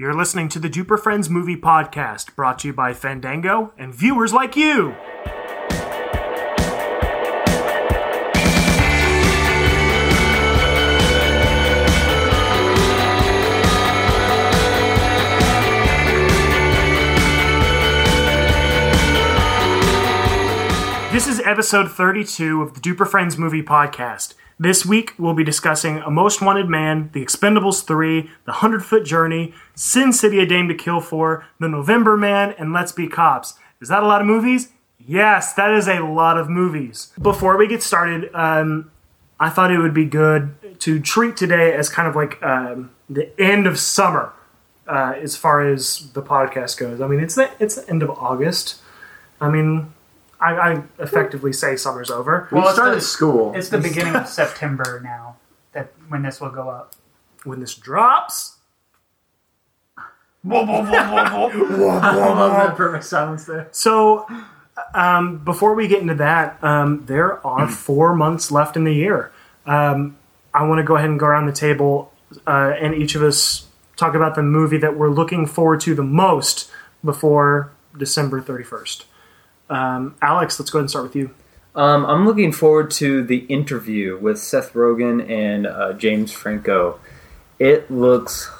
You're listening to the Duper Friends Movie Podcast, brought to you by Fandango and viewers like you. This is episode 32 of the Duper Friends Movie Podcast. This week, we'll be discussing A Most Wanted Man, The Expendables 3, The 100 Foot Journey, Sin City A Dame to Kill For, The November Man, and Let's Be Cops. Is that a lot of movies? Yes, that is a lot of movies. Before we get started, um, I thought it would be good to treat today as kind of like um, the end of summer uh, as far as the podcast goes. I mean, it's the, it's the end of August. I mean, I, I effectively say summer's over. We Well, it's started the- school. It's the beginning of September now that when this will go up. When this drops, I love that perfect silence there. So, um, before we get into that, um, there are four months left in the year. Um, I want to go ahead and go around the table uh, and each of us talk about the movie that we're looking forward to the most before December 31st. Um, Alex, let's go ahead and start with you. Um, I'm looking forward to the interview with Seth Rogen and uh, James Franco. It looks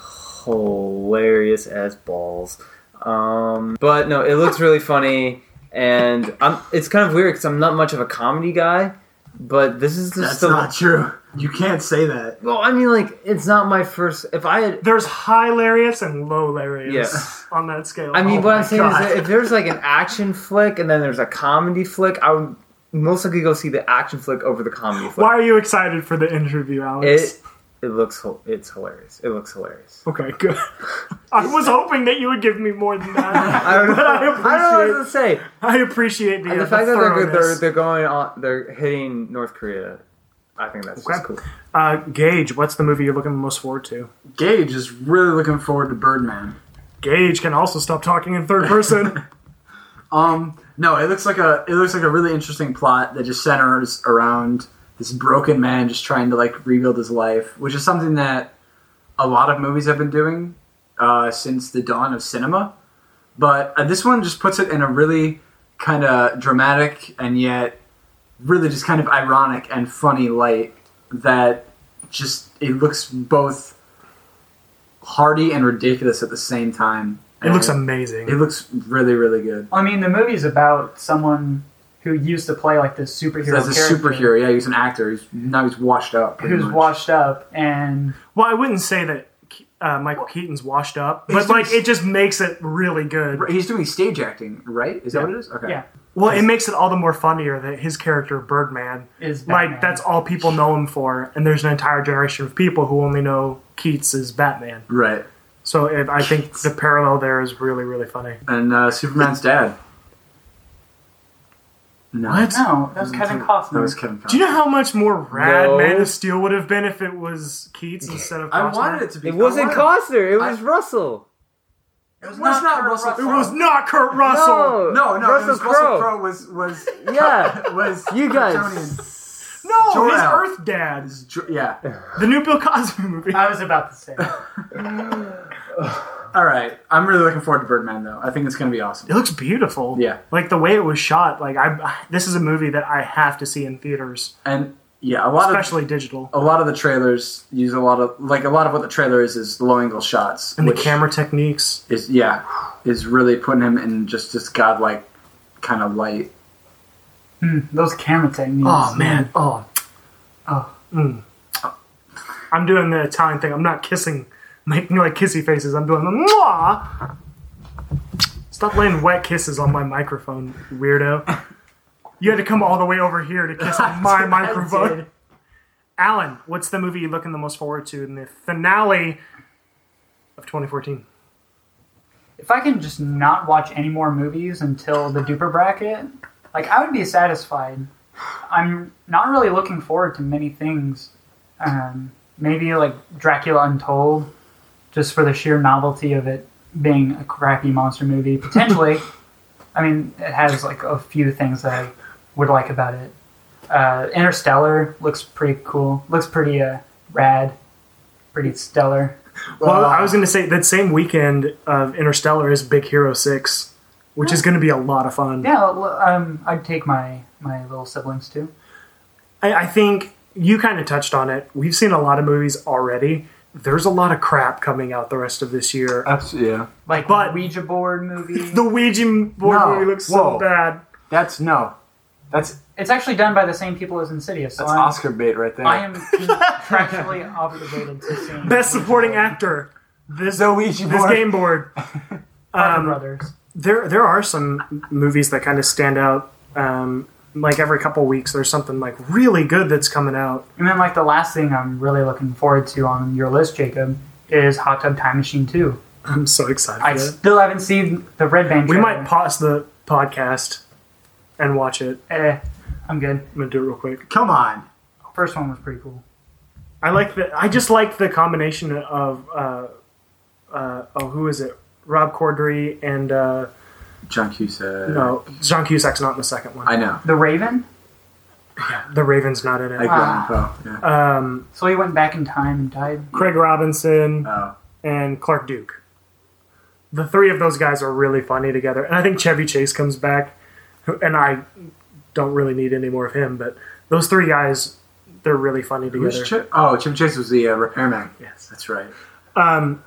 hilarious as balls. Um, but no, it looks really funny, and I'm, it's kind of weird because I'm not much of a comedy guy. But this is just That's the not true. You can't say that. well. I mean, like it's not my first. If I had, There's hilarious and low hilarious Yeah. on that scale. I mean, Oh what I'm saying God. is that if there's like an action flick and then there's a comedy flick, I would most likely go see the action flick over the comedy flick. Why are you excited for the interview, Alex? It it looks it's hilarious. It looks hilarious. Okay, good. I was hoping that you would give me more than that. I don't know. But I I don't know what to say. I appreciate the, And uh, the fact that they're, they're they're going on, they're hitting North Korea. I think that's Okay. just cool. Uh, Gage, what's the movie you're looking most forward to? Gage is really looking forward to Birdman. Gage can also stop talking in third person. Um, no, it looks like a it looks like a really interesting plot that just centers around this broken man just trying to like rebuild his life, which is something that a lot of movies have been doing uh, since the dawn of cinema. But uh, this one just puts it in a really kind of dramatic and yet really just kind of ironic and funny light that just it looks both hearty and ridiculous at the same time. it looks amazing. It looks really, really good. I mean, the movie's about someone who used to play like this superhero. As a character superhero, yeah, he's an actor. He's now he's washed up. pretty who's much. washed up, and well, I wouldn't say that uh, Michael Keaton's washed up, but like doing- it just makes it really good. He's doing stage acting, right? Is that what it is? Okay. yeah, Well, it makes it all the more funnier that his character Birdman, is Batman. like that's all people know him for, and there's an entire generation of people who only know Keats as Batman. Right. So it, I think the parallel there is really, really funny. And uh, Superman's dad. No. What? No, that's Kevin That Costner. was Kevin Costner. Do you know how much more rad No. Man of Steel would have been if it was Keats instead of Costner? I wanted it to be. It wasn't I wanted- Costner. It was Russell. It was not, not Kurt Russell. It was not Kurt Russell. No, No, no. Russell it was Crowe. Russell Crowe. Was was Yeah, was you Kryptonian. guys. No, Jor-El. his Earth Dad, Dr- Yeah. the new Bill Cosby movie. I was about to say. All right. I'm really looking forward to Birdman, though. I think it's going to be awesome. It looks beautiful. Yeah. like the way it was shot. Like I, this is a movie that I have to see in theaters, And yeah, a lot of especially digital. a lot of the trailers use a lot of like a lot of what the trailer is is low angle shots And the camera techniques. is yeah is really putting him in just this godlike kind of light. Hmm, those camera techniques. Oh man. Oh. Oh. Mm. I'm doing the Italian thing. I'm not kissing, making like kissy faces. I'm doing the mwah. Stop laying wet kisses on my microphone, weirdo. You had to come all the way over here to kiss my microphone. Alan, what's the movie you're looking the most forward to in the finale of 2014? If I can just not watch any more movies until the duper bracket, like I would be satisfied. I'm not really looking forward to many things. Um, maybe like Dracula Untold, just for the sheer novelty of it being a crappy monster movie. Potentially, I mean, it has like a few things that I would like about it. Uh, Interstellar looks pretty cool. Looks pretty uh, rad, pretty stellar. Well, Uh, I was going to say that same weekend of Interstellar is Big Hero Six, which is going to be a lot of fun. Yeah, l- um, I'd take my my little siblings too. I, I think you kind of touched on it. We've seen a lot of movies already. There's a lot of crap coming out the rest of this year. Abs- yeah. Like But- Ouija board movie. The Ouija board No, movie looks so bad. That's no. That's it's actually done by the same people as Insidious. So that's I'm, Oscar bait right there. I am contractually obligated to see Best supporting actor. This The Ouija this board. game board. Parker Um, Brothers. There there are some movies that kind of stand out. Um, like every couple weeks, there's something like really good that's coming out. And then like the last thing I'm really looking forward to on your list, Jacob, is Hot Tub Time Machine 2. I'm so excited. I for it. still haven't seen the Red Band. We trailer. might pause the podcast and watch it. Eh, I'm good. I'm gonna do it real quick. Come on. First one was pretty cool. I like the. I just like the combination of. Uh, uh, oh, who is it? Rob Corddry and uh, John Cusack. no, John Cusack's not in the second one. I know. The Raven. Yeah, the Raven's not in I it. Ah. got info. Yeah. Um, So he went back in time and died. Craig Robinson Oh. and Clark Duke. The three of those guys are really funny together, and I think Chevy Chase comes back, who- and I don't really need any more of him, but those three guys, they're really funny Who's together. Chip? Oh, Chip Chase was the uh, repairman. Yes. That's right. Um,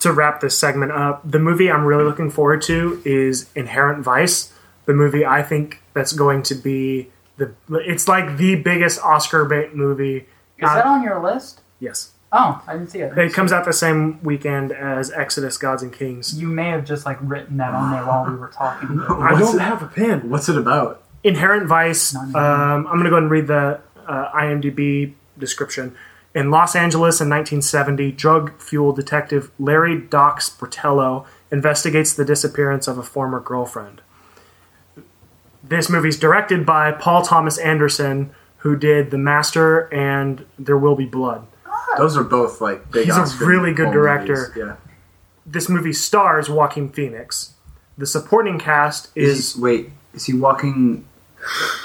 to wrap this segment up, the movie I'm really looking forward to is Inherent Vice. The movie I think that's going to be the. It's like the biggest Oscar bait movie. Is Uh, that on your list? Yes, Oh, I didn't see it. it comes out the same weekend as Exodus: Gods and Kings. You may have just like written that on there while we were talking. I don't it- have a pen. What's it about? Inherent Vice. Um. I'm going to go ahead and read the uh, IMDb description. In Los Angeles in 1970, drug fueled detective Larry Doc Sportello investigates the disappearance of a former girlfriend. This movie's directed by Paul Thomas Anderson, who did The Master and There Will Be Blood. Those are both like big. He's a really good director. movies. Yeah. This movie stars Joaquin Phoenix. The supporting cast Is, is he, wait? Is he walking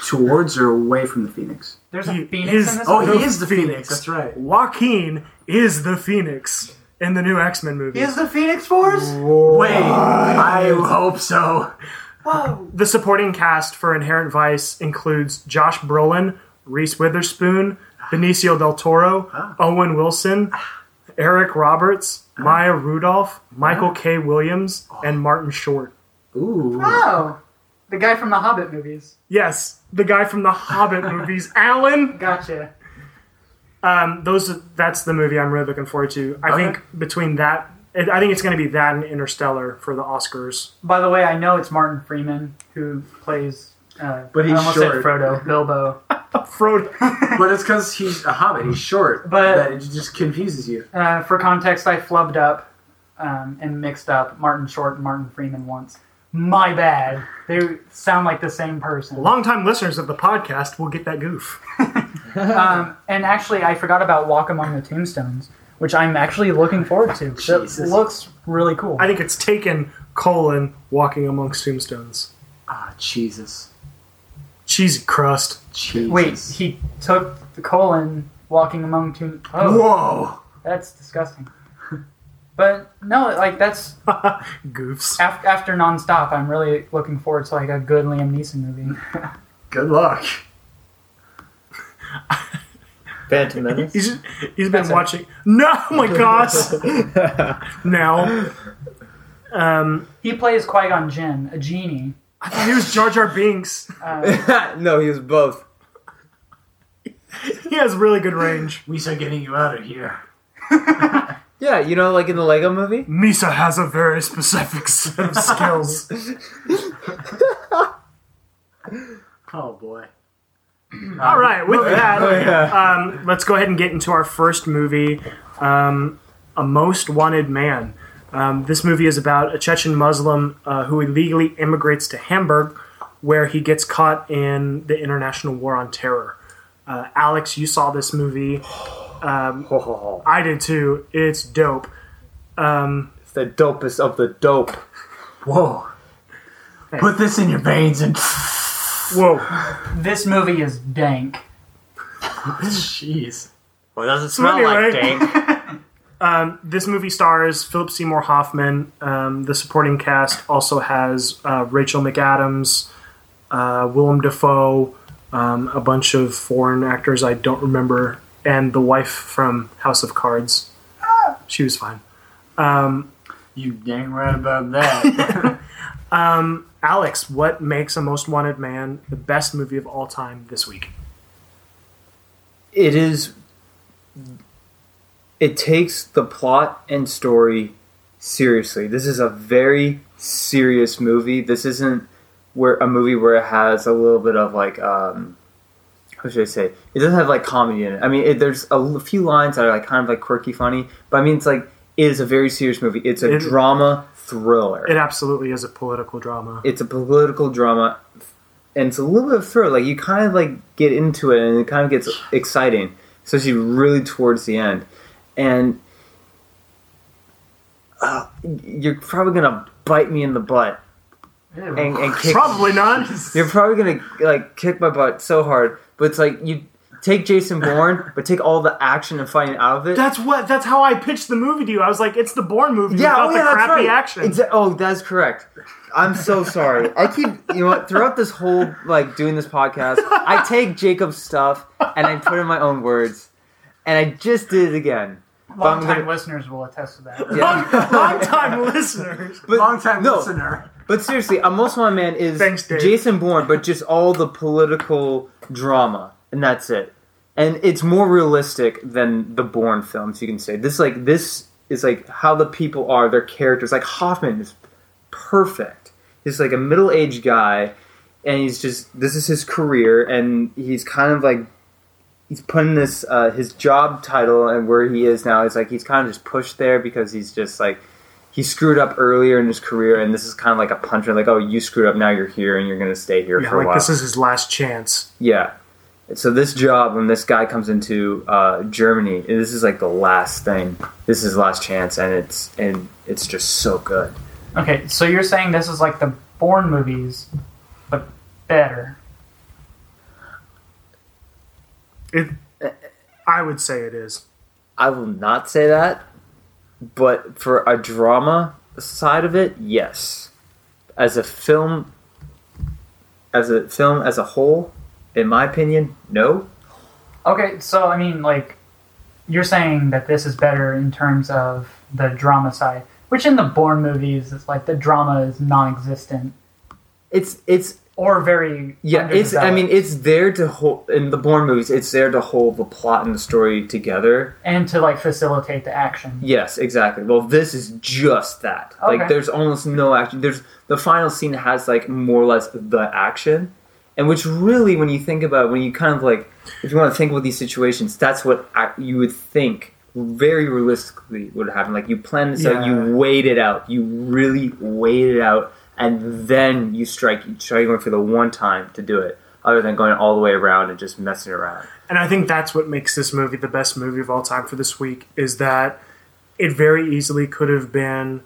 towards or away from the Phoenix? There's a He phoenix is- in this. Oh, movie? he is the Phoenix. Phoenix. That's right. Joaquin is the Phoenix in the new X Men movie. Is the Phoenix Force. Wait, I hope so. Whoa! The supporting cast for Inherent Vice includes Josh Brolin, Reese Witherspoon, Benicio del Toro, ah. Owen Wilson, Eric Roberts, ah. Maya Rudolph, Michael ah. K. Williams, oh. and Martin Short. Ooh. Oh, the guy from the Hobbit movies. Yes, the guy from the Hobbit movies, Alan. Gotcha. Um, those that's the movie I'm really looking forward to. I Okay. think between that, I think it's going to be that and Interstellar for the Oscars. By the way, I know it's Martin Freeman who plays. Uh, But he's I almost short. said Frodo, Bilbo. Frodo. But it's because he's a hobbit. He's short. But- that it just confuses you. Uh, for context, I flubbed up um, and mixed up Martin Short and Martin Freeman once. My bad. They sound like the same person. Longtime listeners of the podcast will get that goof. Um, and actually, I forgot about Walk Among the Tombstones, which I'm actually looking forward to. It Jesus. looks really cool. I think it's taken colon walking amongst tombstones. Ah, Jesus. Cheesy crust. Jesus. Wait, he took the colon walking among tomb. Oh, Whoa. that's disgusting. But no, like that's Goofs. af- after nonstop. I'm really looking forward to like a good Liam Neeson movie. Good luck. Phantom Menace. He's he's been That's it. watching. No, oh my gosh. now, um, he plays Qui Gon Jinn, a genie. I thought he was Jar Jar Binks. No, he was both. He has really good range. We are getting you out of here. Yeah, you know, like in the Lego movie. Misa has a very specific set of skills. Oh boy. All right, with that, Oh yeah. um, let's go ahead and get into our first movie, um, A Most Wanted Man. Um, this movie is about a Chechen Muslim uh, who illegally immigrates to Hamburg, where he gets caught in the International War on Terror. Uh, Alex, you saw this movie. Um, I did too. It's dope. Um, It's the dopest of the dope. Whoa. Put this in your veins and. whoa. this movie is dank. Jeez. Well, it doesn't smell like anyway- dank. Um, this movie stars Philip Seymour Hoffman. Um, the supporting cast also has uh, Rachel McAdams, uh, Willem Dafoe, um, a bunch of foreign actors I don't remember, and the wife from House of Cards. She was fine. You dang right about that. Alex, what makes a Most Wanted Man the best movie of all time this week? it is it takes the plot and story seriously. This is a very serious movie. This isn't where a movie where it has a little bit of like um how should i say? It doesn't have like comedy in it. I mean it, there's a few lines that are like kind of like quirky funny but i mean it's like it is a very serious movie. It's a It- drama thriller. It absolutely is a political drama. it's a political drama and it's a little bit of thrill like you kind of like get into it and it kind of gets exciting especially really towards the end and uh, you're probably gonna bite me in the butt and, and kick Probably not. you're probably gonna like kick my butt so hard but it's like you take jason bourne but take all the action and fighting out of it That's what. That's how I pitched the movie to you. I was like, it's the Bourne movie Yeah, without oh, the yeah, that's crappy right. action. Exa- oh, that's correct. I'm so sorry. I keep, you know what, throughout this whole, like, doing this podcast, I take Jacob's stuff and I put in my own words. And I just did it again. But I'm Long-time listeners will attest to that. Yeah. Long time listeners. But, Long time no, listener. But seriously, a Most Wanted Man is Thanks, Dave. Jason Bourne, but just all the political drama, and that's it. And it's more realistic than the Bourne films, you can say. This like this is like how the people are, their characters. Like Hoffman is perfect. He's like a middle-aged guy, and he's just this is his career, and he's kind of like he's putting this uh, his job title and where he is now is like he's kind of just pushed there because he's just like he screwed up earlier in his career, and this is kind of like a puncher, like, oh, you screwed up, now you're here, and you're going to stay here Yeah, for a like while. this is his last chance. yeah. So this job, when this guy comes into uh, Germany, this is like the last thing. This is last chance, and it's and it's just so good. Okay, so you're saying this is like the Bourne movies, but better. It. I would say it is. I will not say that, but for a drama side of it, yes. As a film, as a film as a whole, in my opinion, no. Okay, so I mean, like, you're saying that this is better in terms of the drama side, which in the Bourne movies, it's like the drama is non-existent It's it's or very Yeah, it's. I mean, it's there to hold in the Bourne movies. It's there to hold the plot and the story together. and to like facilitate the action. Yes, exactly. Well, this is just that. Okay. Like, there's almost no action. There's the final scene has like more or less the action, and which really, when you think about, it, when you kind of like, if you want to think about these situations, that's what you would think very realistically would happen. Like you plan this out, you wait it out, you really wait it out, and then you strike. You try going for the one time to do it, other than going all the way around and just messing around. And I think that's what makes this movie the best movie of all time for this week is that it very easily could have been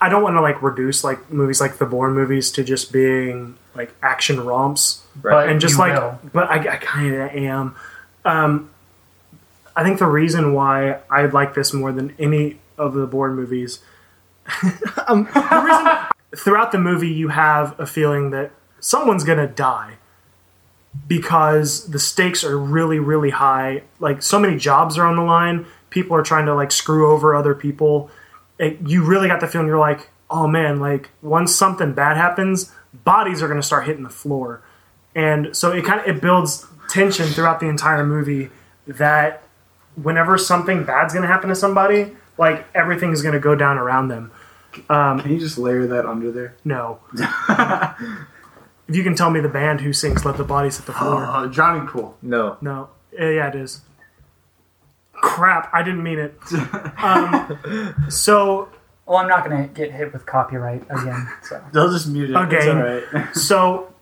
I don't want to like reduce like movies like the Bourne movies to just being like action romps. But and just you like will. but I, I kind of am um I think the reason why I like this more than any of the Bourne movies um, the reason throughout the movie you have a feeling that someone's gonna die because the stakes are really really high. Like so many jobs are on the line. People are trying to like screw over other people. It, you really got the feeling you're like oh man like once something bad happens bodies are going to start hitting the floor. And so it kind of it builds tension throughout the entire movie that whenever something bad's going to happen to somebody like everything's going to go down around them Can you just layer that under there? no if you can tell me the band who sings let the bodies hit the floor Uh, Johnny Cool. No, No. Uh, Yeah, it is. Crap, I didn't mean it. Um, so, Well, I'm not going to get hit with copyright again. So They'll just mute it. It's Okay. alright. so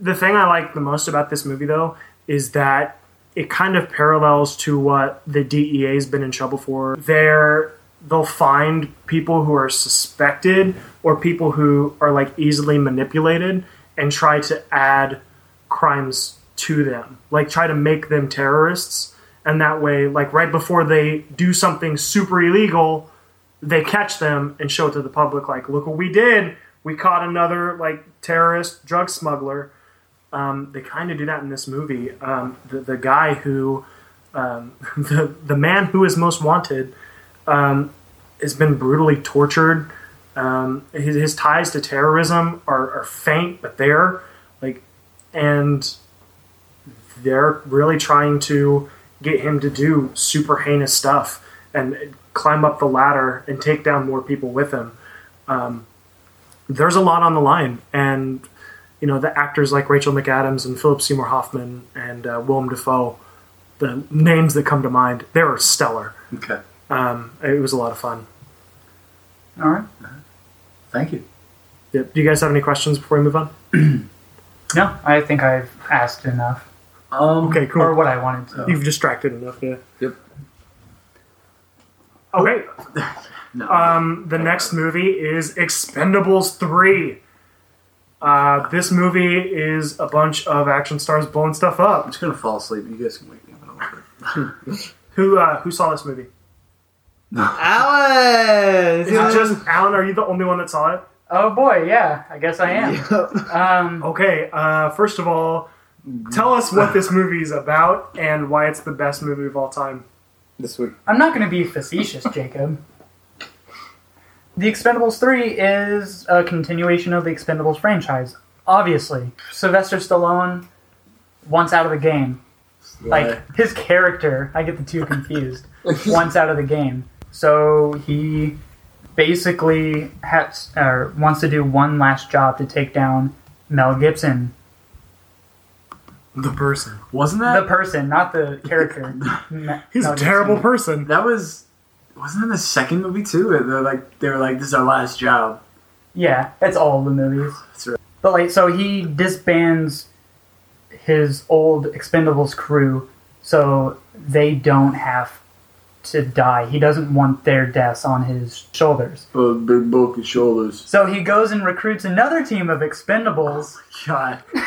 the thing I like the most about this movie, though, is that it kind of parallels to what the DEA has been in trouble for. They're they'll find people who are suspected or people who are like easily manipulated and try to add crimes to them, like try to make them terrorists and that way, like right before they do something super illegal, they catch them and show it to the public. Like, look what we did! We caught another like terrorist drug smuggler. Um, they kind of do that in this movie. Um, the the guy who, um, the the man who is most wanted, um, has been brutally tortured. Um, his, his ties to terrorism are, are faint, but there, like, and they're really trying to get him to do super heinous stuff and climb up the ladder and take down more people with him. Um, there's a lot on the line, and you know the actors like Rachel McAdams and Philip Seymour Hoffman and uh, Willem Dafoe, the names that come to mind, they were stellar. Okay. Um, it was a lot of fun. All right. Thank you. Yeah, Do you guys have any questions before we move on? No, I think I've asked enough, Um, Okay, or cool. what I wanted to. You've distracted enough, yeah. Yep. Okay, No. um, the next movie is Expendables 3. Uh, this movie is a bunch of action stars blowing stuff up. I'm up. just gonna fall asleep. You guys can wake me up a little bit. Who uh, who saw this movie? Alan! Is it just Alan? Are you the only one that saw it? oh boy, yeah, I guess I am. Um, Okay, uh, first of all, tell us what this movie is about and why it's the best movie of all time. this week. I'm not going to be facetious, Jacob. The Expendables 3 is a continuation of the Expendables franchise. Obviously, Sylvester Stallone, once out of the game. Like, his character, I get the two confused, once out of the game. So he basically has, or wants to do one last job to take down Mel Gibson. The person. wasn't that The person, not the character. Me- He's Mel a terrible Gibson. person. that was wasn't in the second movie too? They're like they were like this is our last job. Yeah, that's all the movies. That's right. But like, so he disbands his old Expendables crew, so they don't have to die. He doesn't want their deaths on his shoulders. Big, big bulky shoulders. So he goes and recruits another team of Expendables. God.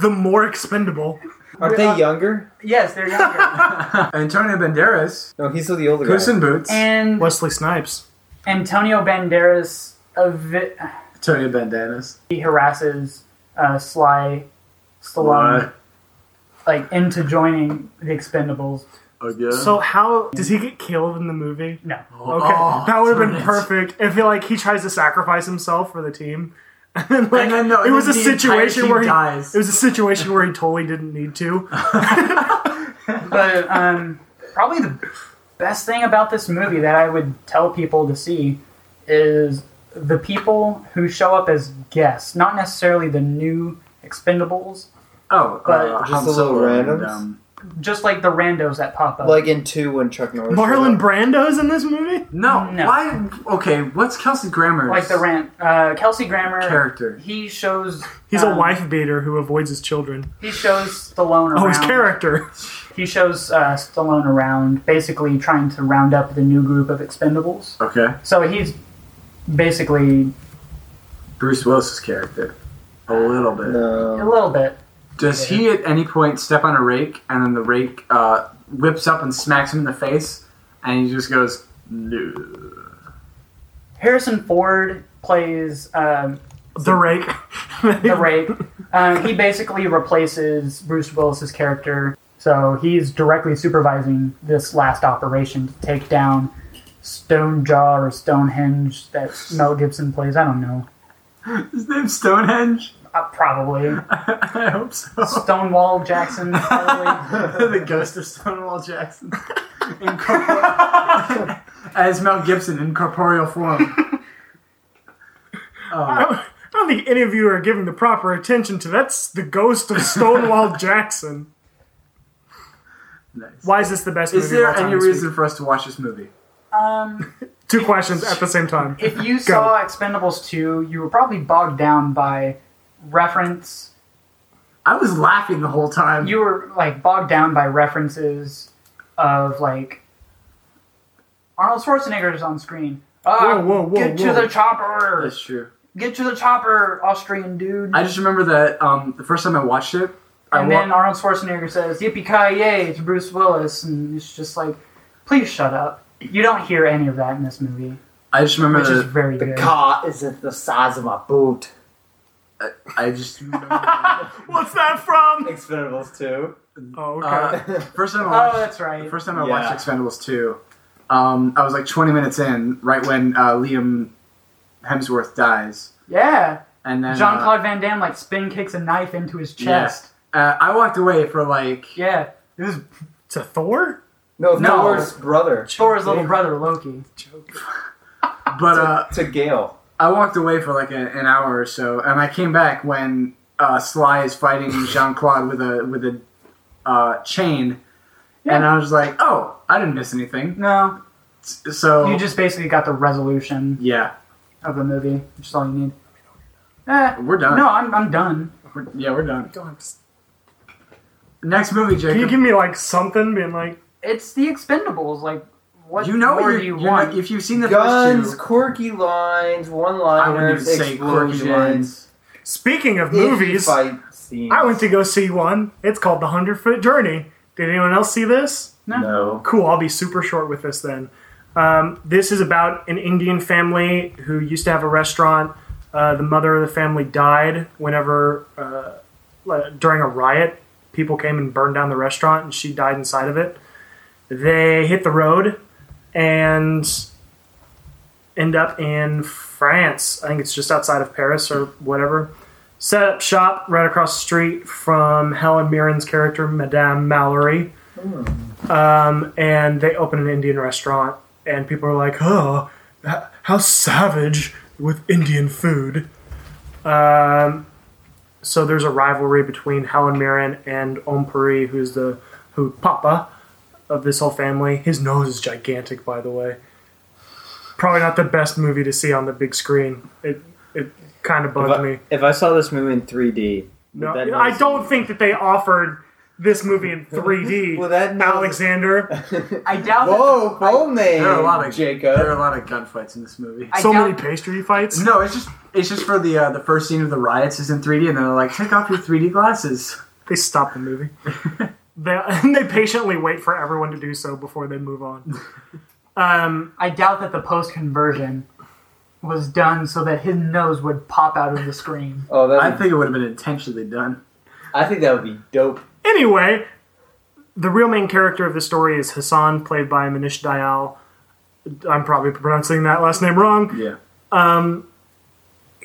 The more expendable. Aren't they younger? Yes, they're younger. Antonio Banderas, No, he's still the older guy. Puss in Boots, and Wesley Snipes. Antonio Banderas, evi- Antonio Bandanas. he harasses uh, Sly Stallone, What? like into joining the Expendables. I guess. So how does he get killed in the movie? No. Okay, Oh, that would have been darn it. perfect if he, like he tries to sacrifice himself for the team. And then, like, And then, no, it and was a then the entire situation team where he dies. it was a situation where he totally didn't need to. But um, probably the best thing about this movie that I would tell people to see is the people who show up as guests, not necessarily the new Expendables, oh, but- uh, Just Han the little Solo and, randoms? um, just like the randos that pop up. Like in two when Chuck Norris. Marlon. Brando's in this movie. no, No. why? Okay, what's Kelsey Grammer's like the rant. Uh, Kelsey Grammer. character? He shows. He's a um, wife beater who avoids his children. He shows Stallone around. Oh, his character. He shows uh, Stallone around, basically trying to round up the new group of Expendables. Okay, So he's basically Bruce Willis's character. A little bit. a little bit. Does he at any point step on a rake and then the rake uh, whips up and smacks him in the face, and he just goes, "No." Harrison Ford plays um, The rake. the rake. Uh, he basically replaces Bruce Willis's character, so he's directly supervising this last operation to take down Stone Jaw or Stonehenge that Mel Gibson plays. I don't know, His name's Stonehenge. Uh, probably I hope so. Stonewall Jackson. Probably. the ghost of Stonewall Jackson. Incorpor- As Mel Gibson in corporeal form. Oh, I don't think any of you are giving the proper attention to that's the ghost of Stonewall Jackson. nice. Why is this the best movie Is there of all time any this week? reason for us to watch this movie? Um, Two questions at the same time. if you saw Expendables 2, you were probably bogged down by reference I was laughing the whole time. you were like bogged down by references of like Arnold Schwarzenegger is on screen. Uh, Whoa, whoa, whoa, Get whoa. to the chopper! That's true. Get to the chopper, Austrian dude. I just remember that um, the first time I watched it, I And wa- then Arnold Schwarzenegger says, Yippee ki yay to Bruce Willis. And it's just like, please shut up. You don't hear any of that in this movie, I just remember which is the, very The good. car isn't the size of my boot. I just remember, What's that from? Expendables 2. Oh, okay. uh, first time I watched. Oh, watched that's the right. first time I Yeah. watched Expendables two. Um, I was like 20 minutes in, right when uh, Liam Hemsworth dies, Yeah. and then Jean uh, Claude Van Damme like spin kicks a knife into his chest. uh, I walked away for like Yeah. It was to Thor? No, No. Thor's brother. Thor's little brother Loki. Joke. but uh, to Gale. I walked away for like a, an hour or so, and I came back when uh, Sly is fighting Jean Claude with a with a uh, chain, and I was like, "Oh, I didn't miss anything." No, So you just basically got the resolution yeah, of the movie, which is all you need. Eh, we're done. no, I'm, I'm done. We're- yeah, we're done. Next movie, Jake. Can you give me like something being like, It's the Expendables. Like, what you know, more you're, do you want? not- if you've seen the Guns, first two, quirky lines, I wouldn't even one-liners, say quirky explosions, lines. speaking of movies, fight. I went to go see one. It's called The Hundred Foot Journey. Did anyone else see this? No. Cool, I'll be super short with this then. Um, this is about an Indian family who used to have a restaurant. Uh, the mother of the family died whenever, uh, uh, during a riot, people came and burned down the restaurant and she died inside of it. They hit the road and end up in France. I think it's just outside of Paris or whatever. Set up shop right across the street from Helen Mirren's character, Madame Mallory um, and they open an Indian restaurant, and people are like, "Oh, how savage with Indian food." Um, so there's a rivalry between Helen Mirren and Om Puri, who's the who Papa of this whole family. His nose is gigantic, by the way. Probably not the best movie to see on the big screen. It it kind of If bugged I, me. if I saw this movie in 3D, No, that I don't think that they offered this movie in 3D. Well, that nose- Alexander. I doubt Whoa, that. phone name, There are a lot of Jacob. There are a lot of gunfights in this movie. I so doubt- many pastry fights. no, it's just it's just for the uh, the first scene of the riots is in 3D, and then they're like, "Take off your 3D glasses." They stop the movie. they, they patiently wait for everyone to do so before they move on. Um, I doubt that the post conversion was done so that his nose would pop out of the screen. oh, that I would- think it would have been intentionally done. I think that would be dope. anyway, the real main character of the story is Hassan, played by Manish Dayal. I'm probably pronouncing that last name wrong. Yeah. Um,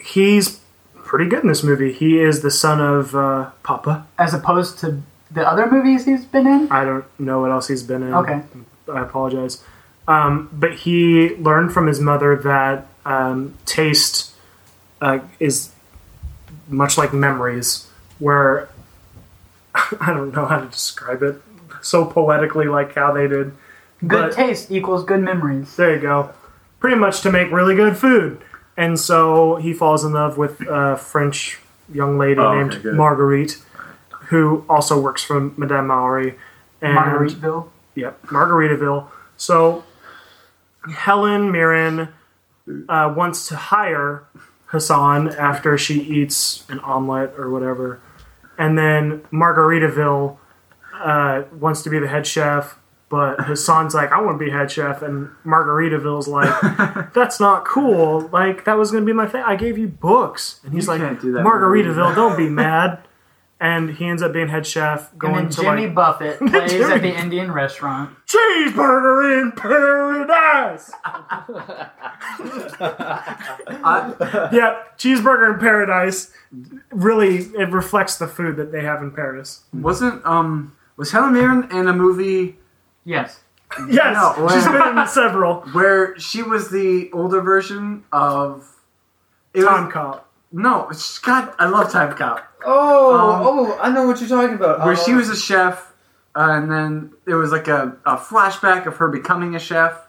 He's pretty good in this movie. He is the son of uh, Papa. As opposed to the other movies he's been in? I don't know what else he's been in. Okay. I apologize. Um, but he learned from his mother that um, taste uh, is much like memories, where I don't know how to describe it so poetically, like how they did. Good But- taste equals good memories. There you go. Pretty much to make really good food. And so he falls in love with a French young lady Oh, named good. Marguerite, who also works for Madame Mallory. And Margaritaville. Yep, Margaritaville. So Helen Mirren uh, wants to hire Hassan after she eats an omelet or whatever, and then Margaritaville uh, wants to be the head chef. But Hassan's like, I want to be head chef, and Margaritaville's like, that's not cool. Like that was going to be my thing. I gave you books, and he's You like, do Margaritaville, don't be mad. And he ends up being head chef, going And then to Jimmy like Buffett plays Jimmy- at the Indian restaurant. cheeseburger in paradise. I, Yep, cheeseburger in paradise. Really, it reflects the food that they have in Paris. wasn't um was Helen Mirren in a movie Yes. Yes, No, she's wait. been in several. where she was the older version of it Time was, Cop. No, it's- God, I love Time Cop. Oh, Um, oh, I know what you're talking about. Where Uh, she was a chef, uh, and then there was like a, a flashback of her becoming a chef.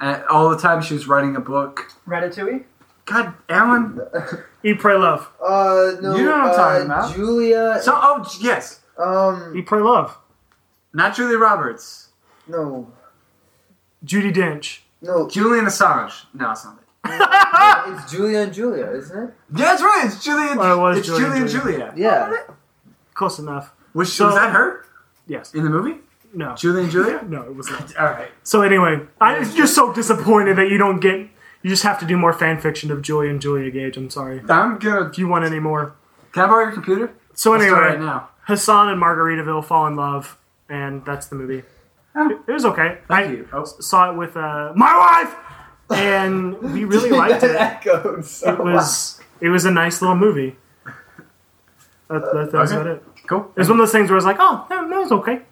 And all the time she was writing a book. Ratatouille? God, Alan. Eat, pray, love. Uh, no, You know what I'm uh, talking about. Julia. So, oh yes, um, Eat, pray, love. not Julia Roberts, no, Judi Dench. no. Julian Assange. No, it's not. It. it's Julia and Julia, isn't it? Yeah, that's right. It's Julia. Oh, it was it's Julia Julia, and and Julia. Yeah. Close enough. Was, So- was that her Yes. in the movie? No. Julia and Julia? No, it was not. All right. So anyway, I'm just so disappointed that you don't get. You just have to do more fan fiction of Julia and Julia Gage. I'm sorry. I'm gonna. If you want any more. Can I borrow your computer? So Let's start anyway, right now. Hassan and Margaritaville fall in love, and that's the movie. Oh. It, it was okay. Thank I you. Oh, saw it with uh, my wife, and we really liked it. echoed so It was it was a nice little movie. That, that, that was Okay. about it. cool. It was one of those things where I was like, oh, that, that was okay.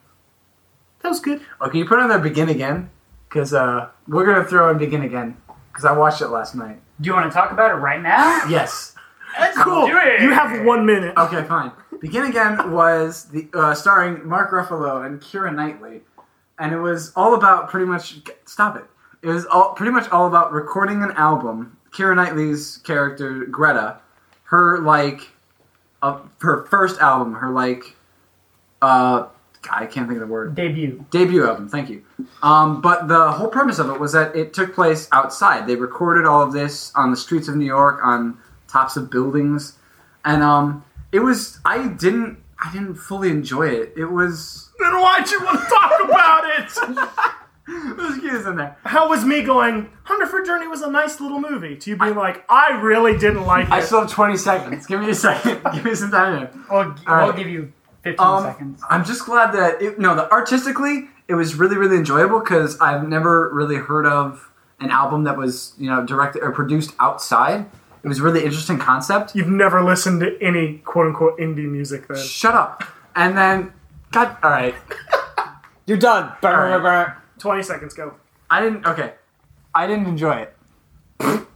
That was good. Oh, can you put on there begin again? Because uh, we're gonna throw in begin again. Because I watched it last night. Do you want to talk about it right now? Yes. That's cool. do it. You have one minute. Okay, fine. Begin Again was the uh, starring Mark Ruffalo and Keira Knightley, and it was all about pretty much. Stop it. It was all pretty much all about recording an album. Keira Knightley's character Greta, her like, uh, her first album, her like, uh, God, I can't think of the word Debut. debut album. Thank you. Um, but the whole premise of it was that it took place outside. They recorded all of this on the streets of New York, on tops of buildings, and um, it was. I didn't. I didn't fully enjoy it. It was. Then why'd you want to talk about it? There's cues in there. How was me going? Hundred Foot Journey was a nice little movie. To you being like, I really didn't like it. I still have 20 seconds. Give me a second. Give me some time here. We'll, All we'll right. give you 15 Um, seconds. I'm just glad that it, no, the artistically it was really really enjoyable because I've never really heard of an album that was you know directed or produced outside. It was a really interesting concept. You've never listened to any quote unquote indie music then. Shut up. And then, God, all right. You're done. Brr, right. brr. 20 seconds, go. I didn't. Okay, I didn't enjoy it.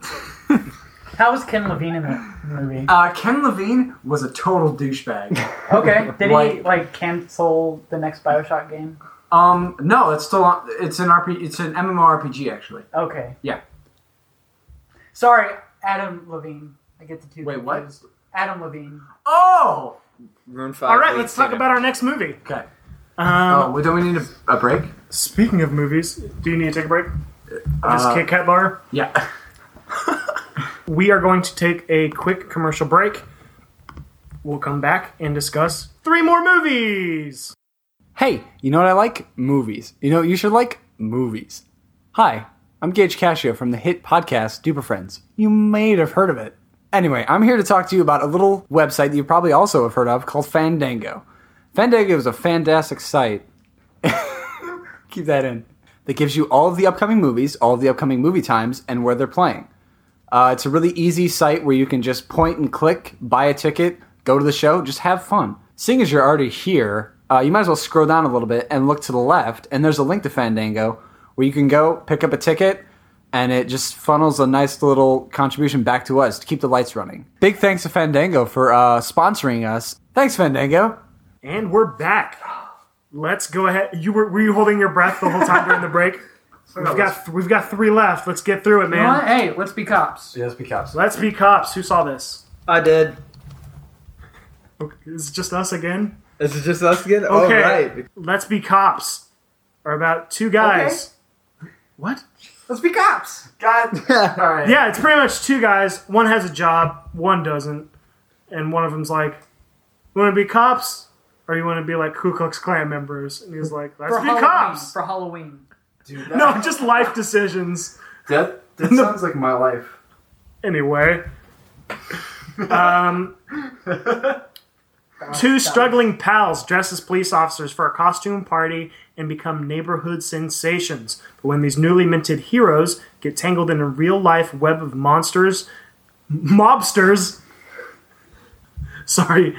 How was Ken Levine in the movie? Uh, Ken Levine was a total douchebag. Okay. Did he Like- like cancel the next Bioshock game? um, no, it's still on. It's an RP. It's an MMORPG actually. Okay. Yeah. Sorry, Adam Levine. I get the two. Wait, what? confused. Adam Levine. Oh. Rune 5 All right, let's talk about our next movie. Okay. Um, Oh, well, don't we need a, a break? Speaking of movies, do you need to take a break? This Uh, Kit Kat bar. Yeah. We are going to take a quick commercial break. We'll come back and discuss three more movies. Hey, you know what I like? Movies. You know what you should like? Movies. Hi, I'm Gage Cascio from the hit podcast Duper Friends. You may have heard of it. Anyway, I'm here to talk to you about a little website that you probably also have heard of called Fandango. Fandango is a fantastic site. Keep that in. That gives you all of the upcoming movies, all of the upcoming movie times, and where they're playing. Uh, it's a really easy site where you can just point and click, buy a ticket, go to the show, just have fun. Seeing as you're already here, uh, you might as well scroll down a little bit and look to the left, and there's a link to Fandango where you can go pick up a ticket, and it just funnels a nice little contribution back to us to keep the lights running. Big thanks to Fandango for uh, sponsoring us. Thanks, Fandango. And we're back. Let's go ahead. You were were you holding your breath the whole time during the break? We've got we've got three left. Let's get through it, You know what? man. Hey, let's be cops. Yeah, let's be cops. Let's be cops. Who saw this? I did. Okay, Is it just us again? Is it just us again? Okay. All right. Let's be cops. Are about two guys. What? Let's be cops. God. All right. Yeah, it's pretty much two guys. One has a job, one doesn't, and one of them's like, "You want to be cops, or you want to be like Ku Klux Klan members?" And he's like, "Let's For be Halloween. cops." For Halloween. Dude, that, No, just life decisions. that, that sounds like my life. Anyway, um, two struggling pals dress as police officers for a costume party and become neighborhood sensations. But when these newly minted heroes get tangled in a real life web of monsters, mobsters. Sorry,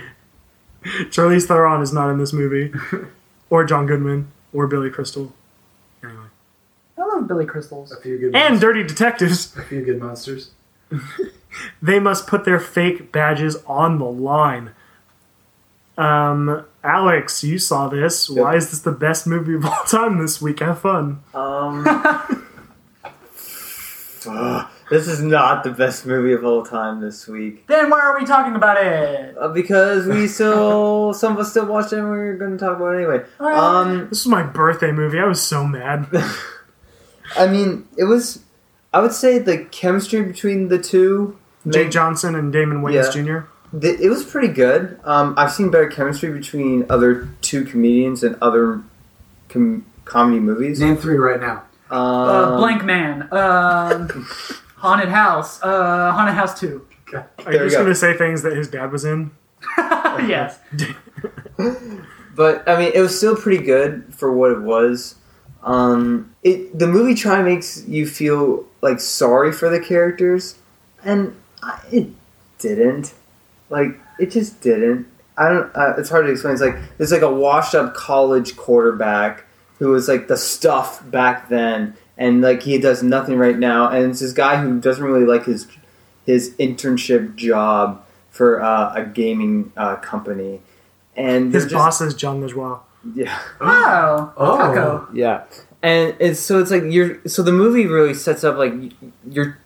Charlize Theron is not in this movie, or John Goodman, or Billy Crystal, Anyway, I love Billy Crystals. A few good. and Dirty Detectives. a few good monsters. they must put their fake badges on the line. Um, Alex, you saw this. Why is this the best movie of all time this week? Have fun. Um. Ugh, this is not the best movie of all time this week. Then why are we talking about it? Uh, because we still, some of us still watched it and we are going to talk about it anyway. Um, This is my birthday movie. I was so mad. I mean, it was, I would say the chemistry between the two. Jake made- Johnson and Damon Wayans Yeah. Jr. th- it was pretty good. Um, I've seen better chemistry between other two comedians and other com- comedy movies. Name three right now. Uh, Um, Blank Man. Um, haunted House. Uh, haunted House 2. Are There you we just go. going to say things that his dad was in? yes. but I mean, it was still pretty good for what it was. Um, it the movie try makes you feel like sorry for the characters, and I, it didn't. Like it just didn't. I don't. Uh, it's hard to explain. It's like it's like a washed up college quarterback who was like the stuff back then, and like he does nothing right now, and it's this guy who doesn't really like his his internship job for uh, a gaming uh, company, and His just- boss is Jon Lajoie. yeah. Oh. Oh. Taco. Yeah, and it's so it's like you're so the movie really sets up like you're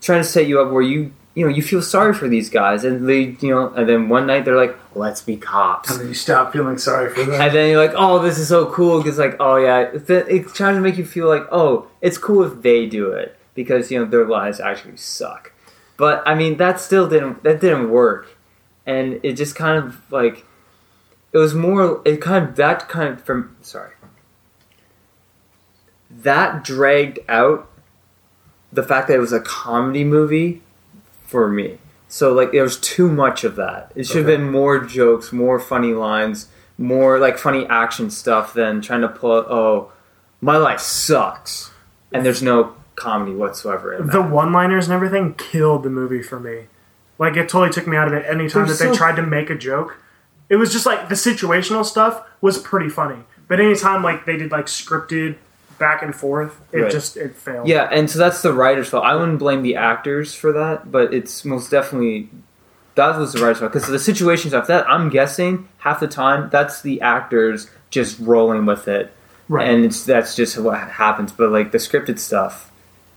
trying to set you up where you you know you feel sorry for these guys and they you know and then one night they're like let's be cops. And then you stop feeling sorry for them. and then you're like oh this is so cool because like oh yeah it's, it's trying to make you feel like oh it's cool if they do it because you know their lives actually suck. But I mean that still didn't that didn't work. And it just kind of like it was more it kind of that kind of from sorry. That dragged out the fact that it was a comedy movie for me. So like there was too much of that. It should have been more jokes, more funny lines, more like funny action stuff than trying to pull out, oh, my life sucks. And there's no comedy whatsoever in that. The one liners and everything killed the movie for me. Like, it totally took me out of it anytime that they so- tried to make a joke. It was just like the situational stuff was pretty funny. But anytime, like, they did like scripted back and forth, it Right. just, it failed. Yeah, and so that's the writer's fault. I wouldn't blame the actors for that, but it's most definitely that was the writer's fault because the situations stuff that I'm guessing half the time that's the actors just rolling with it, Right. and it's that's just what happens. But like the scripted stuff,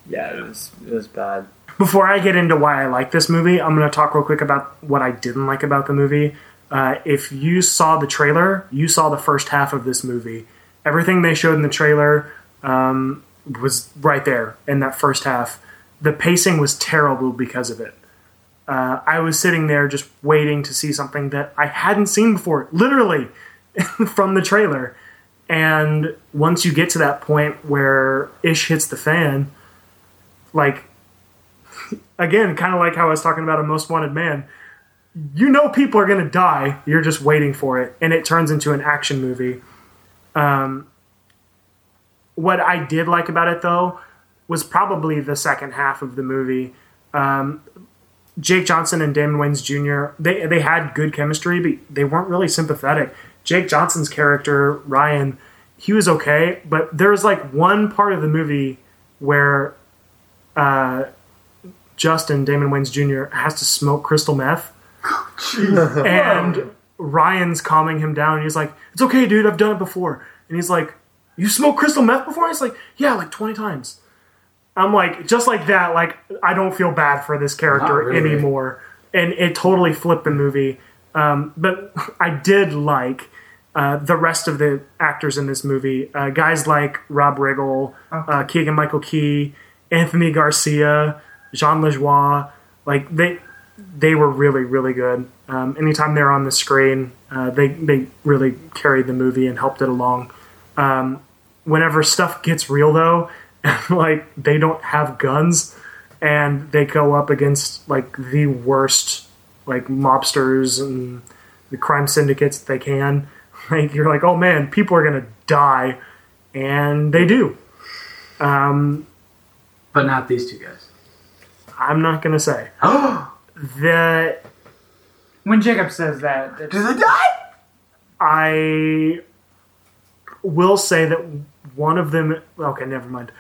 yeah, it was it was bad. Before I get into why I like this movie, I'm going to talk real quick about what I didn't like about the movie. Uh, if you saw the trailer, you saw the first half of this movie. Everything they showed in the trailer um, was right there in that first half. The pacing was terrible because of it. Uh, I was sitting there just waiting to see something that I hadn't seen before, literally from the trailer. And once you get to that point where Ish hits the fan, like again, kind of like how I was talking about a most wanted man. You know people are going to die. You're just waiting for it, and it turns into an action movie. Um, what I did like about it, though, was probably the second half of the movie. Um, Jake Johnson and Damon Wayans Jr. They they had good chemistry, but they weren't really sympathetic. Jake Johnson's character Ryan, he was okay, but there was like one part of the movie where uh, Justin Damon Wayans Jr. has to smoke crystal meth, and Ryan's calming him down. And he's like, "It's okay, dude. I've done it before." And he's like, "You smoked crystal meth before?" He's like, "Yeah, like twenty times." I'm like, just like that. Like, I don't feel bad for this character really. anymore, and it totally flipped the movie. Um, but I did like uh, the rest of the actors in this movie. Uh, guys like Rob Riggle, uh, Keegan Michael Key, Anthony Garcia, Jon Lajoie. Like they they were really really good. Um, anytime they're on the screen, uh, they they really carried the movie and helped it along. Um, whenever stuff gets real though, like they don't have guns and they go up against like the worst like mobsters and the crime syndicates they can. Like you're like, oh man, people are gonna die, and they do. Um, But not these two guys. I'm not gonna say the When Jacob says that, it's, Do they die? I will say that one of them. Okay, never mind.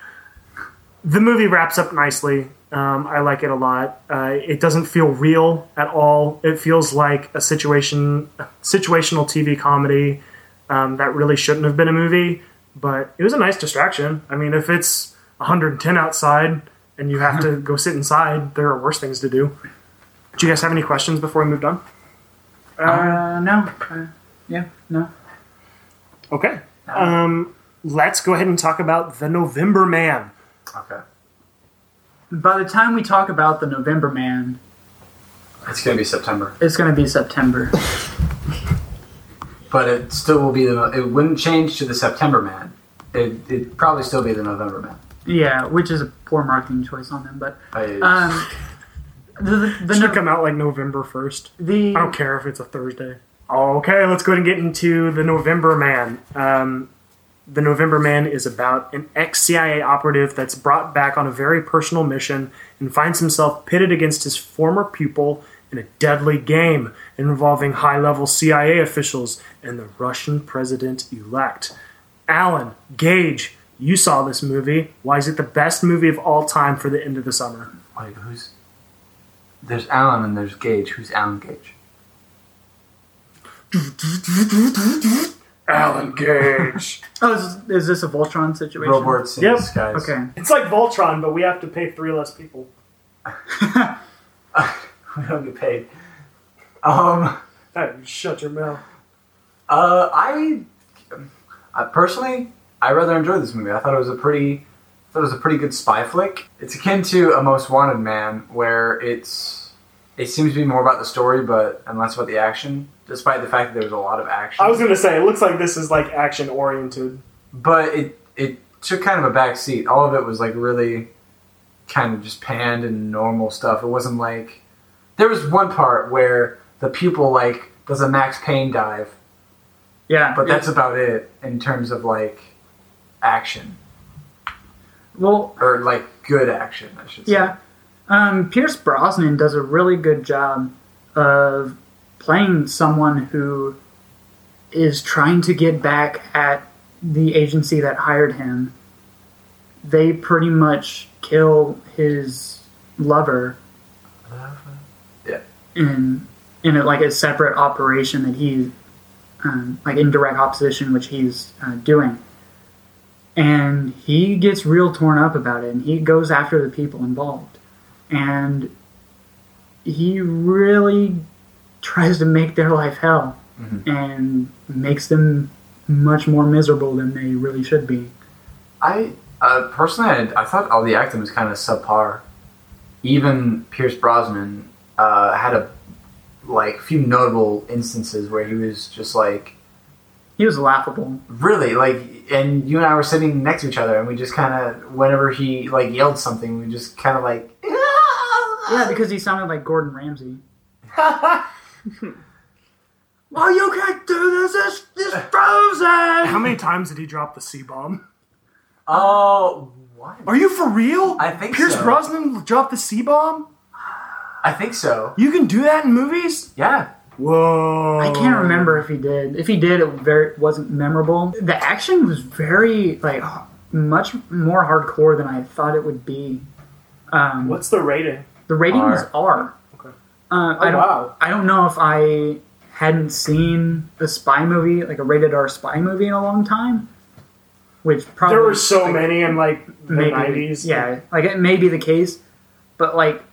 The movie wraps up nicely. Um, I like it a lot. Uh, it doesn't feel real at all. It feels like a situation, situational TV comedy um, that really shouldn't have been a movie. But it was a nice distraction. I mean, if it's 110 outside and you have to go sit inside, there are worse things to do. Do you guys have any questions before we moved on? uh, no. Uh, yeah, no. Okay. Um, let's go ahead and talk about the November Man. Okay. By the time we talk about the November Man, It's gonna be September, It's going to be September. but it still will be the. It wouldn't change to the September man. It it'd probably still be the November man. yeah, which is a poor marketing choice on them. But I, um, the the, the, Should no- come out like November first. the I don't care if it's a Thursday. Okay, let's go ahead and get into the November Man. Um, the November Man is about an ex CIA operative that's brought back on a very personal mission and finds himself pitted against his former pupil in a deadly game involving high level CIA officials and the Russian president elect. Alan, Gage, you saw this movie. Why is it the best movie of all time for the end of the summer? Wait, who's? There's Alan and there's Gage. Who's Alan Gage? Alan Gage. oh, is, is this a Voltron situation? Robots in Yep. disguise. Okay. It's like Voltron, but we have to pay three less people. we don't get paid. Um. Hey, shut your mouth. Uh, I, I personally, I rather enjoyed this movie. I thought it was a pretty, I thought it was a pretty good spy flick. It's akin to A Most Wanted Man, where it's, it seems to be more about the story, but and less about the action. Despite the fact that there was a lot of action, I was gonna say, it looks like this is like action oriented. but it it took kind of a back seat. All of it was like really, kind of just panned and normal stuff. It wasn't like, there was one part where the pupil like does a Max Payne dive. Yeah. But that's about it in terms of like action well, or like good action, I should say. Yeah. Um, Pierce Brosnan does a really good job of playing someone who is trying to get back at the agency that hired him. They pretty much kill his lover Yeah. in in a, like a separate operation that he um, like in direct opposition which he's uh, doing and he gets real torn up about it and he goes after the people involved and he really tries to make their life hell Mhm. and makes them much more miserable than they really should be I uh, personally, I, I thought all the acting was kind of subpar. Even Pierce Brosnan uh, had a like few notable instances where he was just like he was laughable really like, and you and I were sitting next to each other, and we just kind of whenever he like yelled something, we just kind of like yeah because he sounded like gordon ramsay well you can't do this it's, it's frozen How many times did he drop the C bomb? Oh, what? Are you for real? I think Pierce so. Brosnan dropped the C bomb. I think so. You can do that in movies? Yeah. Whoa! I can't remember if he did. If he did, it very wasn't memorable. The action was very like much more hardcore than I thought it would be. Um, What's the rating? The rating was R. R. Okay. Uh, I don't. wow. I don't know if I hadn't seen a spy movie, like a rated R spy movie, in a long time. Which probably There were so like, many in like the maybe nineties. yeah, like it may be the case, but like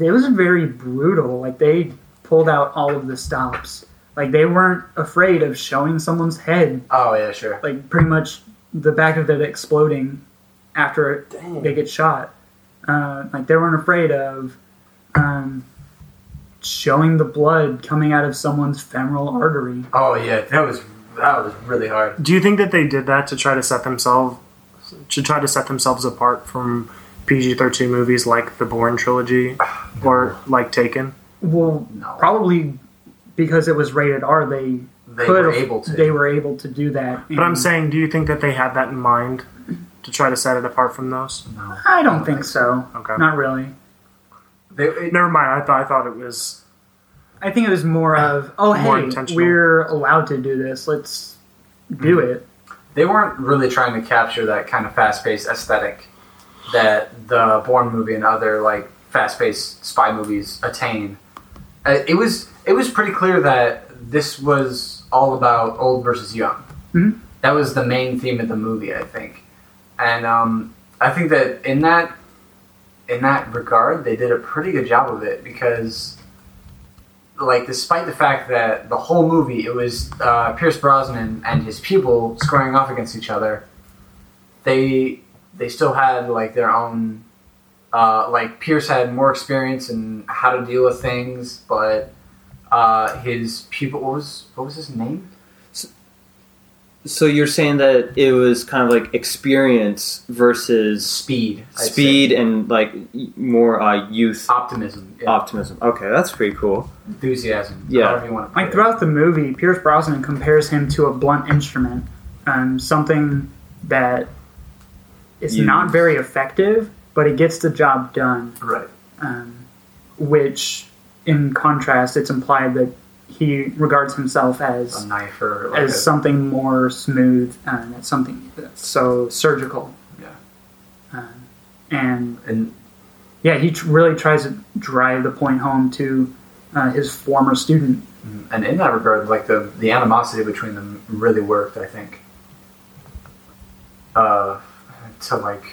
it was very brutal. Like they pulled out all of the stops. Like they weren't afraid of showing someone's head, Oh yeah, sure. like pretty much the back of it exploding after Dang. they get shot. Uh, like they weren't afraid of um, showing the blood coming out of someone's femoral artery. Oh yeah, that was that was really hard. Do you think that they did that to try to set themselves to try to set themselves apart from PG thirteen movies like the Bourne trilogy or like Taken? Well, No. probably because it was rated R, they They could were able to. They were able to do that. But I'm saying, do you think that they had that in mind to try to set it apart from those? no. I don't think so. Okay. Not really. They, it- Never mind. I thought I thought it was I think it was more of, oh More hey, intentional. we're allowed to do this. Let's do Mm-hmm. it. they weren't really trying to capture that kind of fast-paced aesthetic that the Bourne movie and other like fast-paced spy movies attain. Uh, it was it was pretty clear that this was all about old versus young. Mhm. That was the main theme of the movie, I think, and um, I think that in that in that regard, they did a pretty good job of it because. Like, despite the fact that the whole movie it was uh, Pierce Brosnan and his pupil squaring off against each other, they they still had like their own uh, like Pierce had more experience in how to deal with things, but uh, his pupil what was what was his name? So you're saying that it was kind of like experience versus Speed. I'd say. speed and like more uh, youth optimism, yeah. optimism. Okay, that's pretty cool. enthusiasm. Yeah. however you want to Like it. throughout the movie, Pierce Brosnan compares him to a blunt instrument, um, something that is You- not very effective, but it gets the job done. Right. Um, which, in contrast, it's implied that he regards himself as A knife or like as a, something more smooth and something that's so surgical. Yeah. Um, and and yeah, he tr- really tries to drive the point home to uh, his former student. and in that regard, like the the animosity between them really worked. I think. Uh, to like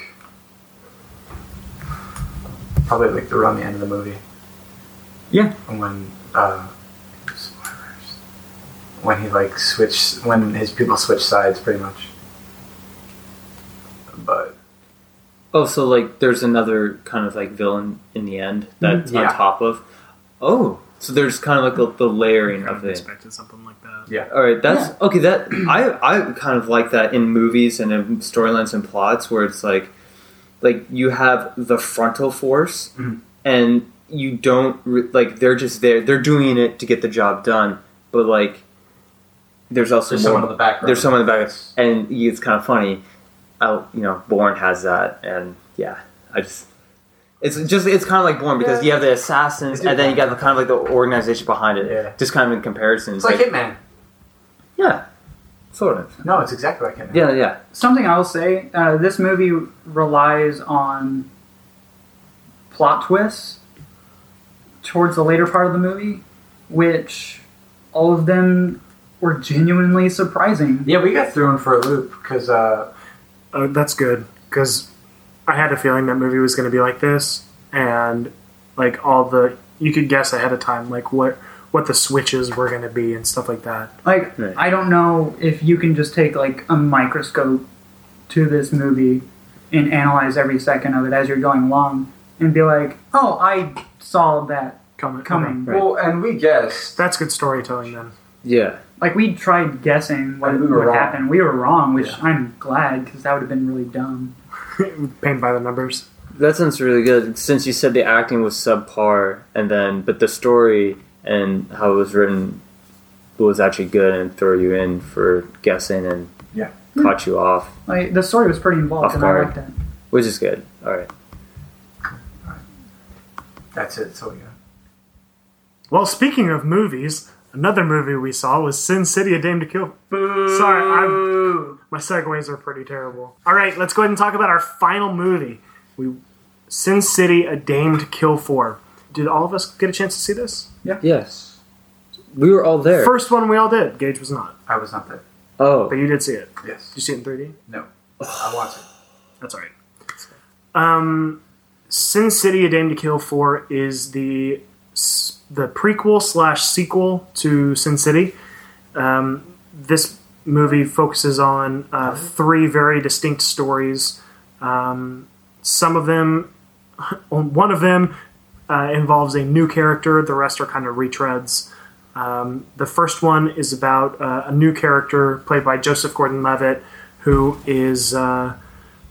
probably like around the end of the movie. Yeah. And When uh. When he like switched, when his people switch sides, pretty much. But Oh, so like there's another kind of like villain in the end that's Yeah. on top of. Oh, so there's kind of like the, the layering Kind of of it. expected something like that. yeah, All right, that's okay. That I I kind of like that in movies and in storylines and plots where it's like, like you have the frontal force, Mhm. and you don't re- like they're just there. They're doing it to get the job done, but like there's also there's more, someone in the background. there's someone in the back, and it's kind of funny. I, you know, Bourne has that, and yeah, I just. It's just it's kind of like Bourne because you have the assassins and then you got the kind of like the organization behind it. Yeah. Just kind of in comparison. It's like Hitman. yeah, sort of. No, it's exactly like Hitman. Yeah, yeah. Something I will say: uh, this movie relies on plot twists towards the later part of the movie, which all of them were genuinely surprising. Yeah, we got thrown for a loop because uh, Oh, that's good because I had a feeling that movie was going to be like this, and like all the you could guess ahead of time like what what the switches were going to be and stuff like that. Like, Right. I don't know if you can just take like a microscope to this movie and analyze every second of it as you're going along and be like, "Oh, I saw that Coming, coming." Right. well, and we guessed. That's good storytelling then. Yeah. Like we tried guessing what And we would wrong. happen. We were wrong, which Yeah. I'm glad because that would have been really dumb. Paint by the numbers. That sounds really good. Since you said the acting was subpar, and then but the story and how it was written was actually good and throw you in for guessing and Yeah. caught you off, Like the story was pretty involved, Off and I guard. liked it. which is good. All right. That's it. So yeah. Well, speaking of movies, another movie we saw was Sin City: A Dame to Kill. Sorry, I'm, my segues are pretty terrible. All right, let's go ahead and talk about our final movie. We Sin City: A Dame to Kill For. Did all of us get a chance to see this? Yeah. Yes. We were all there. First one we all did. Gage was not, I was not there. oh. but you did see it. Yes. Did you see it in 3D? No. I watched it. That's all right. Um, Sin City: A Dame to Kill For is the s- the prequel slash sequel to Sin City. Um, this movie focuses on uh, three very distinct stories. Um, some of them, one of them, uh, involves a new character. The rest are kind of retreads. Um, the first one is about uh, a new character played by Joseph Gordon-Levitt, who is uh,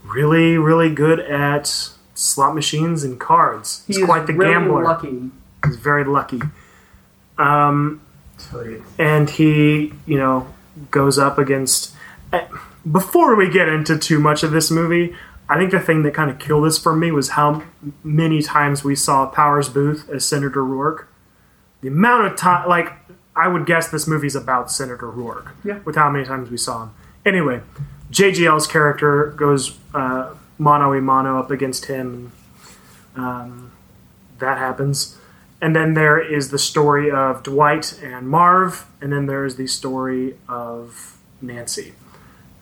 really, really good at slot machines and cards. He's, He quite the really gambler. Lucky. He's very lucky. Um, and he, you know, goes up against. eh, Before we get into too much of this movie, I think the thing that kind of killed this for me was how many times we saw Powers Boothe as Senator Roark. The amount of time, like, I would guess this movie's about Senator Roark. Yeah. With how many times we saw him. Anyway, JGL's character goes uh, mano a mano up against him. Um, that happens. And then there is the story of Dwight and Marv, and then there is the story of Nancy.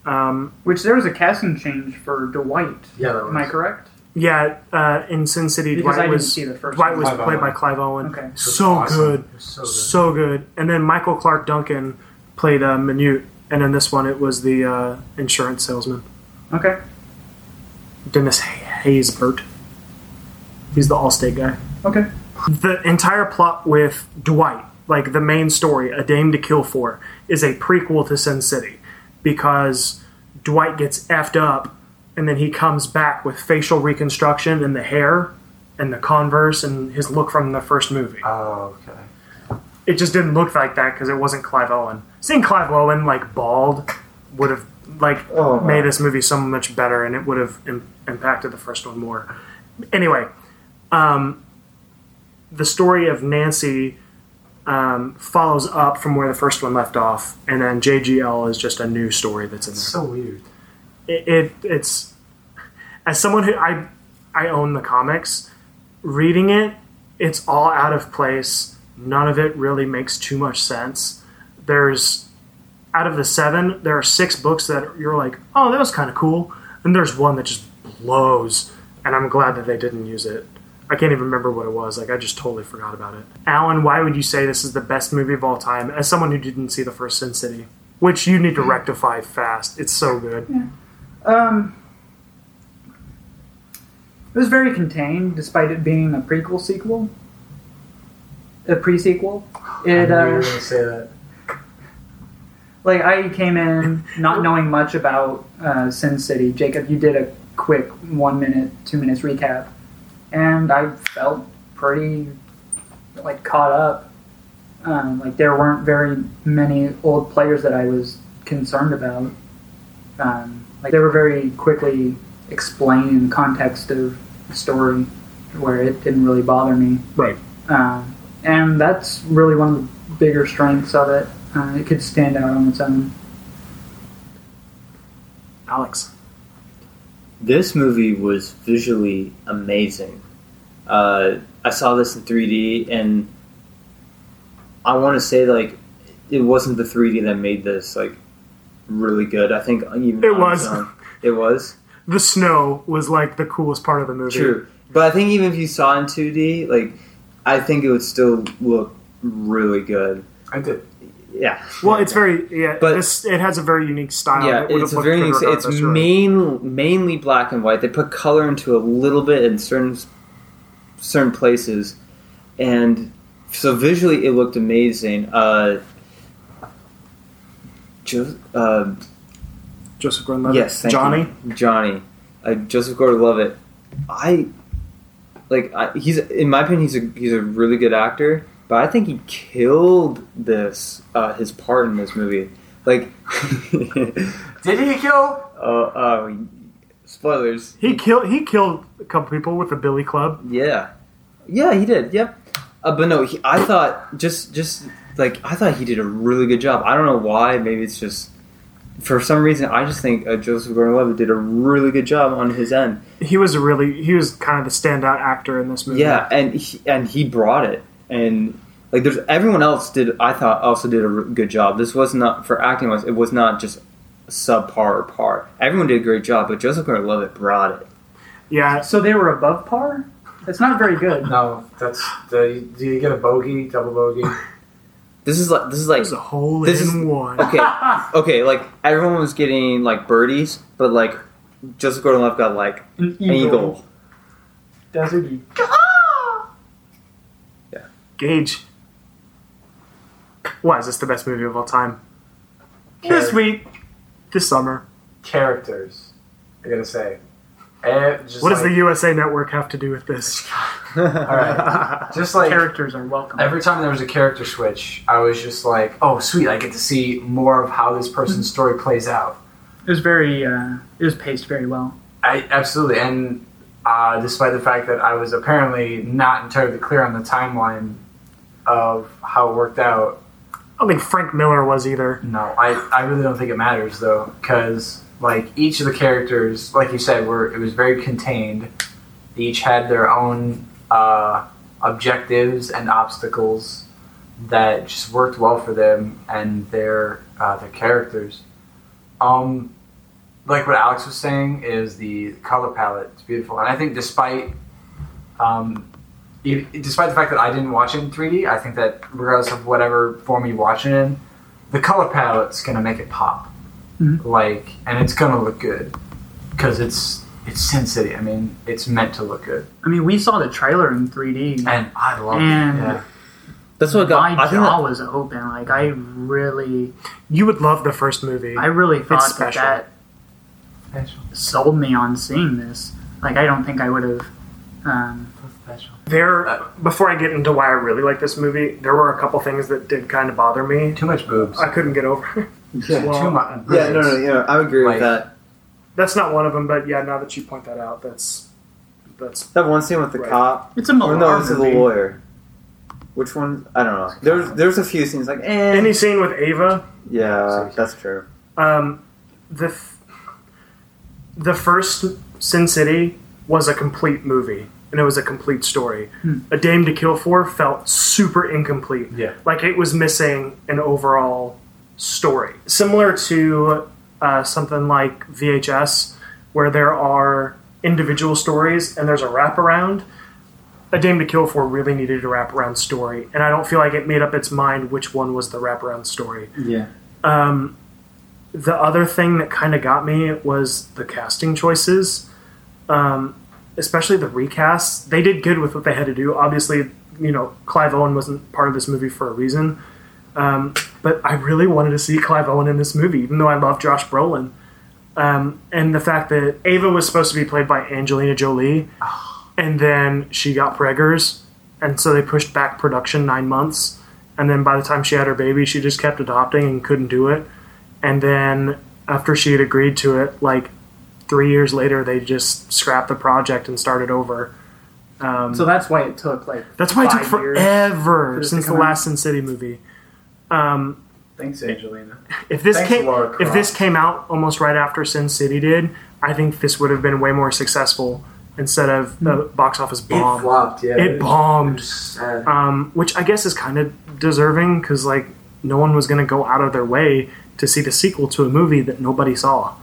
Um, Which there was a casting change for Dwight. Yeah, that Am I was. correct? yeah, uh, in Sin City, Because Dwight I didn't was see the first Dwight one. was Clive played Owen. by Clive Owen. Okay. So Awesome. good, It was So good. so good. And then Michael Clarke Duncan played uh, Manute, and in this one it was the uh, insurance salesman Okay. Dennis Haysbert. He's the Allstate guy. Okay. The entire plot with Dwight, like the main story, A Dame to Kill For, is a prequel to Sin City because Dwight gets effed up and then he comes back with facial reconstruction and the hair and the Converse and his look from the first movie. Oh, okay. It just didn't look like that because it wasn't Clive Owen. Seeing Clive Owen like bald would have like Oh, made this movie so much better and it would have Im- impacted the first one more. Anyway, um, the story of Nancy um, follows up from where the first one left off, and then JGL is just a new story that's in there so weird. it, it it's as someone who I I own the comics, reading it, it's all out of place. None of it really makes too much sense. There's out of the seven, there are six books that you're like, oh, that was kind of cool, and there's one that just blows, and I'm glad that they didn't use it. I can't even remember what it was. Like I just totally forgot about it. Alan, why would you say this is the best movie of all time? As someone who didn't see the first Sin City, which you need to rectify fast. It's so good. Um, it was very contained, despite it being a prequel sequel, a pre-sequel. It I knew you were uh, going to say that. like I came in not knowing much about uh, Sin City. Jacob, you did a quick one minute, two minutes recap, and I felt pretty like caught up. Um, like there weren't very many old players that I was concerned about. Um, like they were very quickly explained in the context of the story, where it didn't really bother me. Right. Um, and that's really one of the bigger strengths of it. Uh, it could stand out on its own. Alex. This movie was visually amazing. Uh, I saw this in 3D, and I want to say like it wasn't the 3D that made this like really good. I think even It was. own- it was The snow was like the coolest part of the movie. true, but I think even if you saw it in 2D, like I think it would still look really good. I did. Yeah. Well, it's very yeah. But- this it has a very unique style. Yeah, It it's a very unique. It's regardless, you're right. main, mainly black and white. They put color into a little bit in certain certain places, and so visually it looked amazing. Uh, jo- uh, Joseph Gordon-Levitt. yes, Johnny. you. Johnny, uh, Joseph Gordon-Levitt. I like. I, he's in my opinion, he's a he's a really good actor. But I think he killed this uh, his part in this movie. Like, Did he kill? Oh, uh, spoilers. He killed he killed a couple people with the Billy Club. Yeah, yeah, he did. Yep. Uh, but no, he, I thought just just like I thought he did a really good job. I don't know why. Maybe it's just for some reason. I just think uh, Joseph Gordon-Levitt did a really good job on his end. He was a really he was kind of the standout actor in this movie. Yeah, and he, and he brought it. And like, there's everyone else did. I thought also did a good job. This was not for acting wise. It was not just subpar or par. Everyone did a great job, but Joseph Gordon-Levitt brought it. yeah. So they were above par. It's not very good. No, that's. The, do you get a bogey, double bogey? This is like this is like There's a hole This in is- one. okay, okay. Like everyone was getting like birdies, but like Joseph Gordon-Levitt got like An an eagle. Desert eagle. Gage. Why is this the best movie of all time? This week. This summer. Characters. I gotta say. Eh, just What does the USA Network have to do with this? All right. Just like Characters are welcome. every time there was a character switch, I was just like, "Oh, sweet! I get to see more of how this person's story plays out." It was very. Uh, it was paced very well. I absolutely, and uh, despite the fact that I was apparently not entirely clear on the timeline of how it worked out, I don't think Frank Miller was either. no, I, I really don't think it matters though, because like each of the characters, like you said, were it was very contained. They each had their own uh, objectives and obstacles that just worked well for them and their uh, their characters. Um, like what Alex was saying is the color palette is beautiful, and I think despite um, despite the fact that I didn't watch it in 3D, I think that regardless of whatever form you watch it in, the color palette's gonna make it pop. Mhm. Like, and it's gonna look good because it's it's Sin City. I mean, it's meant to look good, I mean, we saw the trailer in 3D. and I love And- it. Yeah. That's what got. My I think jaw that- was open. Like I really, You would love the first movie. I really thought that special. that Special. sold me on seeing this. Like I don't think I would have. Um, Special. There, Uh, before I get into why I really like this movie, there were a couple things that did kind of bother me. Too much boobs. I couldn't get over. Yeah, Well, too much. Yeah, no, no, yeah, I agree Like- with that. That's not one of them, but yeah, now that you point that out, that's that's That one scene with the Right. cop. it's a Or Millar no, it's is the lawyer. Which one? I don't know. There's there's a few scenes like, eh. any scene with Ava. yeah, that's true. Um, the th- the first Sin City was a complete movie, and it was a complete story. A Dame to Kill For felt super incomplete. Yeah. like it was missing an overall story, similar to uh, something like VHS, where there are individual stories and there's a wraparound. A Dame to Kill For really needed a wraparound story, and I don't feel like it made up its mind which one was the wraparound story. Yeah. Um, the other thing that kind of got me was the casting choices, um, especially the recasts. They did good with what they had to do. Obviously, you know, Clive Owen wasn't part of this movie for a reason. Um, but I really wanted to see Clive Owen in this movie, even though I love Josh Brolin. Um, and the fact that Ava was supposed to be played by Angelina Jolie, and then she got preggers, and so they pushed back production nine months. And then by the time she had her baby, she just kept adopting and couldn't do it. And then after she had agreed to it, like three years later, they just scrapped the project and started over. Um, So that's why it took like. that's why it took forever this since the out. last Sin City movie. Um, Thanks, Angelina. if this Thanks, came Laura if this came out almost right after Sin City did, I think this would have been way more successful instead of the box office bomb. It flopped. Yeah. It bombed. was sad. um, which I guess is kind of deserving because like no one was going to go out of their way to see the sequel to a movie that nobody saw.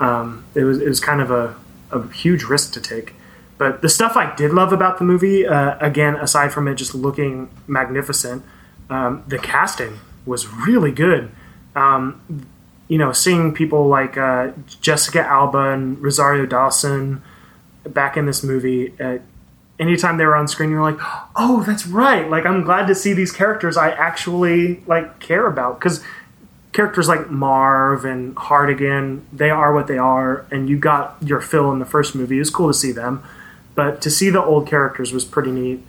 Um, it was it was kind of a, a huge risk to take. But the stuff I did love about the movie, uh, again, aside from it just looking magnificent, um, the casting was really good. Um, you know, seeing people like uh, Jessica Alba and Rosario Dawson back in this movie, uh, anytime they were on screen, you're like, oh, that's right. Like, I'm glad to see these characters I actually like care about because characters like Marv and Hartigan, they are what they are, and you got your fill in the first movie. It was cool to see them, but to see the old characters was pretty neat.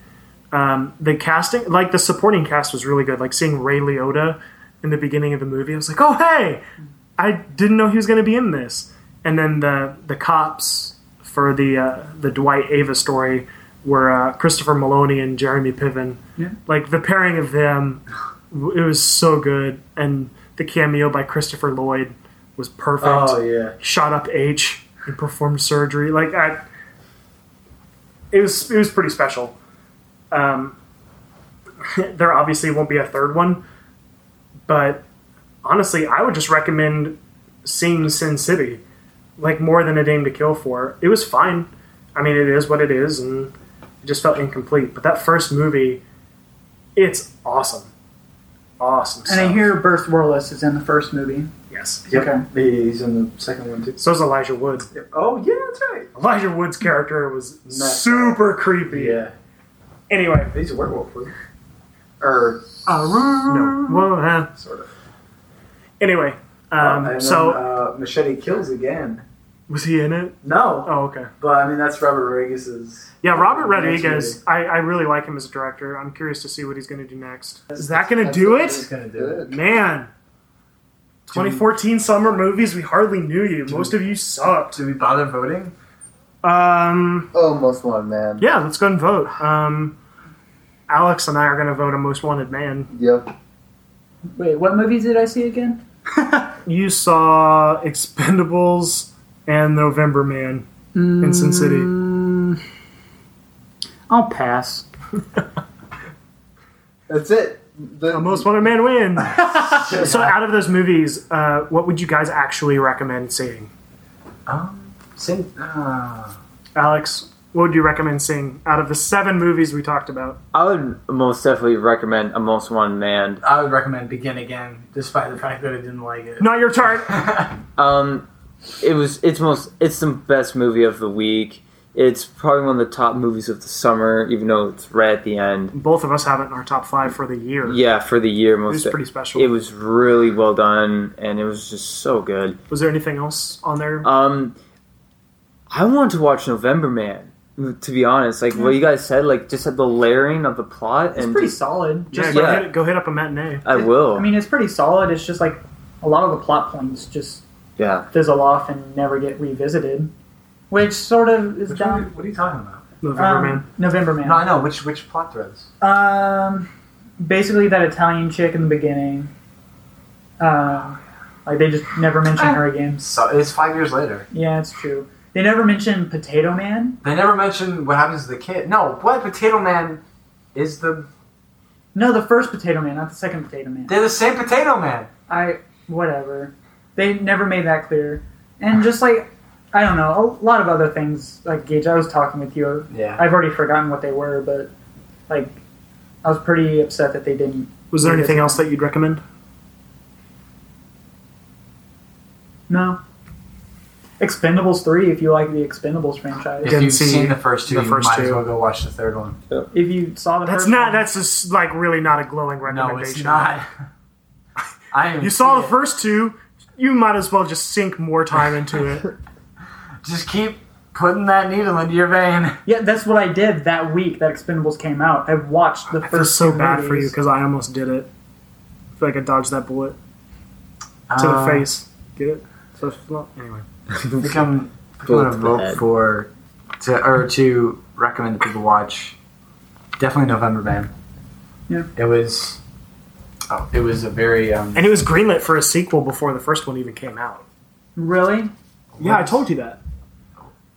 Um, the casting, like the supporting cast, was really good. Like seeing Ray Liotta in the beginning of the movie, I was like, oh hey, I didn't know he was going to be in this. And then the the cops for the uh, the Dwight Ava story were uh, Christopher Meloni and Jeremy Piven. Yeah. Like the pairing of them, it was so good, and the cameo by Christopher Lloyd was perfect. oh yeah. Shot up H and performed surgery. Like I, it was it was pretty special. Um, there obviously won't be a third one, but honestly, I would just recommend seeing Sin City, like more than a Dame to Kill for. It was fine. I mean, it is what it is, and it just felt incomplete. But that first movie, it's awesome, awesome. And I hear Bruce Willis is in the first movie. yes. Yep. Okay. He's in the second one too. So is Elijah Wood. Yep. Oh yeah, that's right. Elijah Wood's character was Messed super creepy. Yeah. Anyway, He's a werewolf. right? Or no. Well, uh, sort of. anyway, um, and so then, uh, Machete kills again. Was he in it? No, Oh, okay. but I mean that's Robert Rodriguez's. Yeah, Robert Rodriguez. I, I really like him as a director. I'm curious to see what he's going to do next. Is that going to do He's it? gonna do it. Man, 2014 summer movies. We hardly knew you. Most of you sucked. Do we bother voting? Um, Oh, most one man. yeah, let's go and vote. Um, Alex and I are going to vote a most wanted man. Yep. Wait, what movies did I see again? You saw Expendables and November Man in Sin City. Mm, I'll pass. That's it. The A most wanted man win. so, out of those movies, uh, what would you guys actually recommend seeing? Um, Sin. Uh, Alex, what would you recommend seeing out of the seven movies we talked about? I would most definitely recommend a most Wanted man. I would recommend Begin Again, despite the fact that I didn't like it. Not your turn. Um, it was it's most it's the best movie of the week. It's probably one of the top movies of the summer, even though it's right at the end. Both of us have it in our top five for the year. Yeah, for the year most. it was pretty special. It was really well done, and it was just so good. was there anything else on there? Um, I want to watch November Man. To be honest, like what you guys said, like just at the layering of the plot, It's and pretty just- solid. yeah, Just go, yeah. Hit, go hit up a matinee. I will. I mean, it's pretty solid. It's just like a lot of the plot points just yeah, fizzle off and never get revisited, which sort of is Which one, down. what are you talking about? November Um, Man. November Man. No, I know which which plot threads. Um, basically that Italian chick in the beginning. Um, like they just never mention her again. So it's five years later. Yeah, it's true. They never mention Potato Man. They never mention what happens to the kid. No, what Potato Man is the? No, the first Potato Man, not the second Potato Man. They're the same Potato Man. I whatever. They never made that clear. And just like I don't know, a lot of other things like Gage. I was talking with you. Yeah. I've already forgotten what they were, but like I was pretty upset that they didn't. Was there anything else that you'd recommend? No. Expendables three, if you like the Expendables franchise. If you've see seen the first two, the you first might as two. well go watch the third one. If you saw the That's first not. one- That's just like really not a glowing recommendation. No, recommendation. it's not. I didn't You saw the it. first two. You might as well just sink more time into it. Just keep putting that needle into your vein. Yeah, that's what I did that week that Expendables came out. I watched the I feel first so two bad for you because I almost did it. I feel like I dodged that bullet to Uh, the face. Get it? So well, anyway. Become I'm gonna vote for to or to recommend that people watch. Definitely November Man. Yeah. It was. Oh, it was a very um. And it was greenlit for a sequel before the first one even came out. Really? Yeah, I told you that.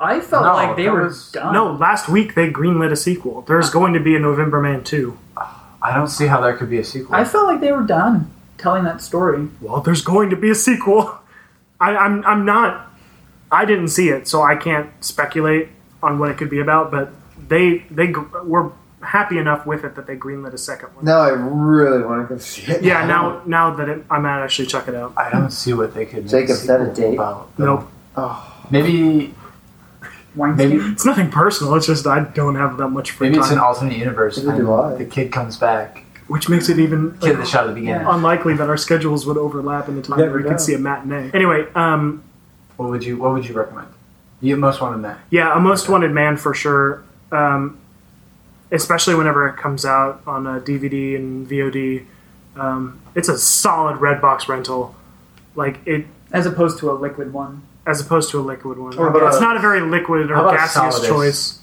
I felt No, like they that were was- done. No, last week they greenlit a sequel. There's going to be a November Man 2. I don't see how there could be a sequel. I felt like they were done telling that story. Well, there's going to be a sequel. I, I'm I'm not. I didn't see it, so I can't speculate on what it could be about. But they they gr- were happy enough with it that they greenlit a second one. Now I really want to go see it. Yeah, now now that it, I might actually check it out. I don't see what they could. make Jacob, a set a date. About. Nope, Maybe maybe it's nothing personal. It's just I don't have that much free maybe it's an alternate universe. Do I. The kid comes back. which makes it even Kid the shot at the beginning. Unlikely that our schedules would overlap in the time Never where we could see a matinee. Anyway, um, What would you What would you recommend? You most wanted man. Yeah, a most wanted man for sure. Um, especially whenever it comes out on a DVD and VOD. Um, it's a solid Redbox rental. Like it, As opposed to a liquid one. as opposed to a liquid one. Or it's a- not a very liquid or how gaseous choice.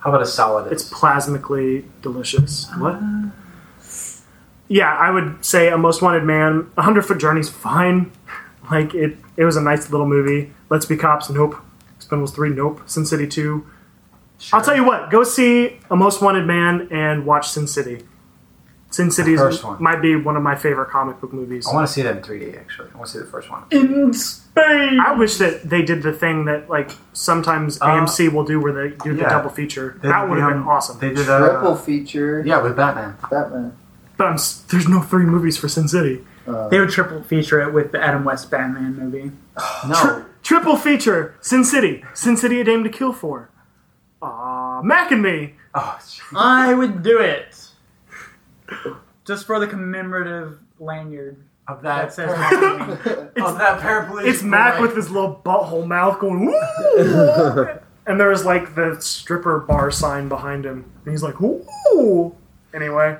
How about a solid? It's plasmically delicious. What? Yeah, I would say a most wanted man. A hundred foot journey's fine. Like it, it was a nice little movie. Let's be cops. Nope. Expendables three. Nope. Sin City two. I'll tell you what. Go see a most wanted man and watch Sin City. Sin City might be one of my favorite comic book movies. I want to see that in 3D. Actually, I want to see the first one. In Spain! I wish that they did the thing that like sometimes Uh, AMC will do where they do the double feature. They that would have been awesome. They did Triple a feature. yeah with Batman. Batman. But I'm, there's no three movies for Sin City. Uh, They would triple feature it with the Adam West Batman movie. No, Tri- triple feature: Sin City, Sin City: A Dame to Kill For. Aw, Mac and me. oh, I would do it! Just for the commemorative lanyard of that that, says par- Mac and me. of that paraplegic. It's Mac boy. with his little butthole mouth going woo, and there's like the stripper bar sign behind him, and he's like woo. Anyway,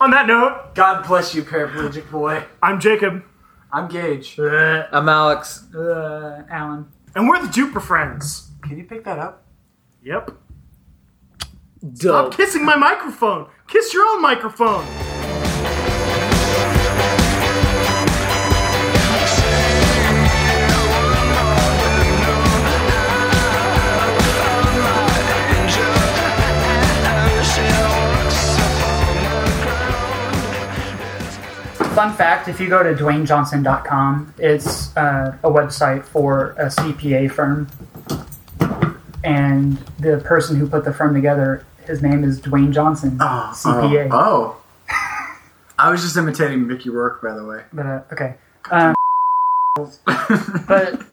on that note, God bless you, paraplegic boy. I'm Jacob, I'm Gage. Uh, I'm Alex. uh, Alan. and we're the Duper Friends. Can you pick that up? Yep. Stop Dope. kissing my microphone. Kiss your own microphone. Fun fact if you go to DwayneJohnson.com, it's uh, a website for a CPA firm. And the person who put the firm together, his name is Dwayne Johnson, CPA. Oh. I was just imitating Mickey Rourke, by the way. But, uh, okay. Um, but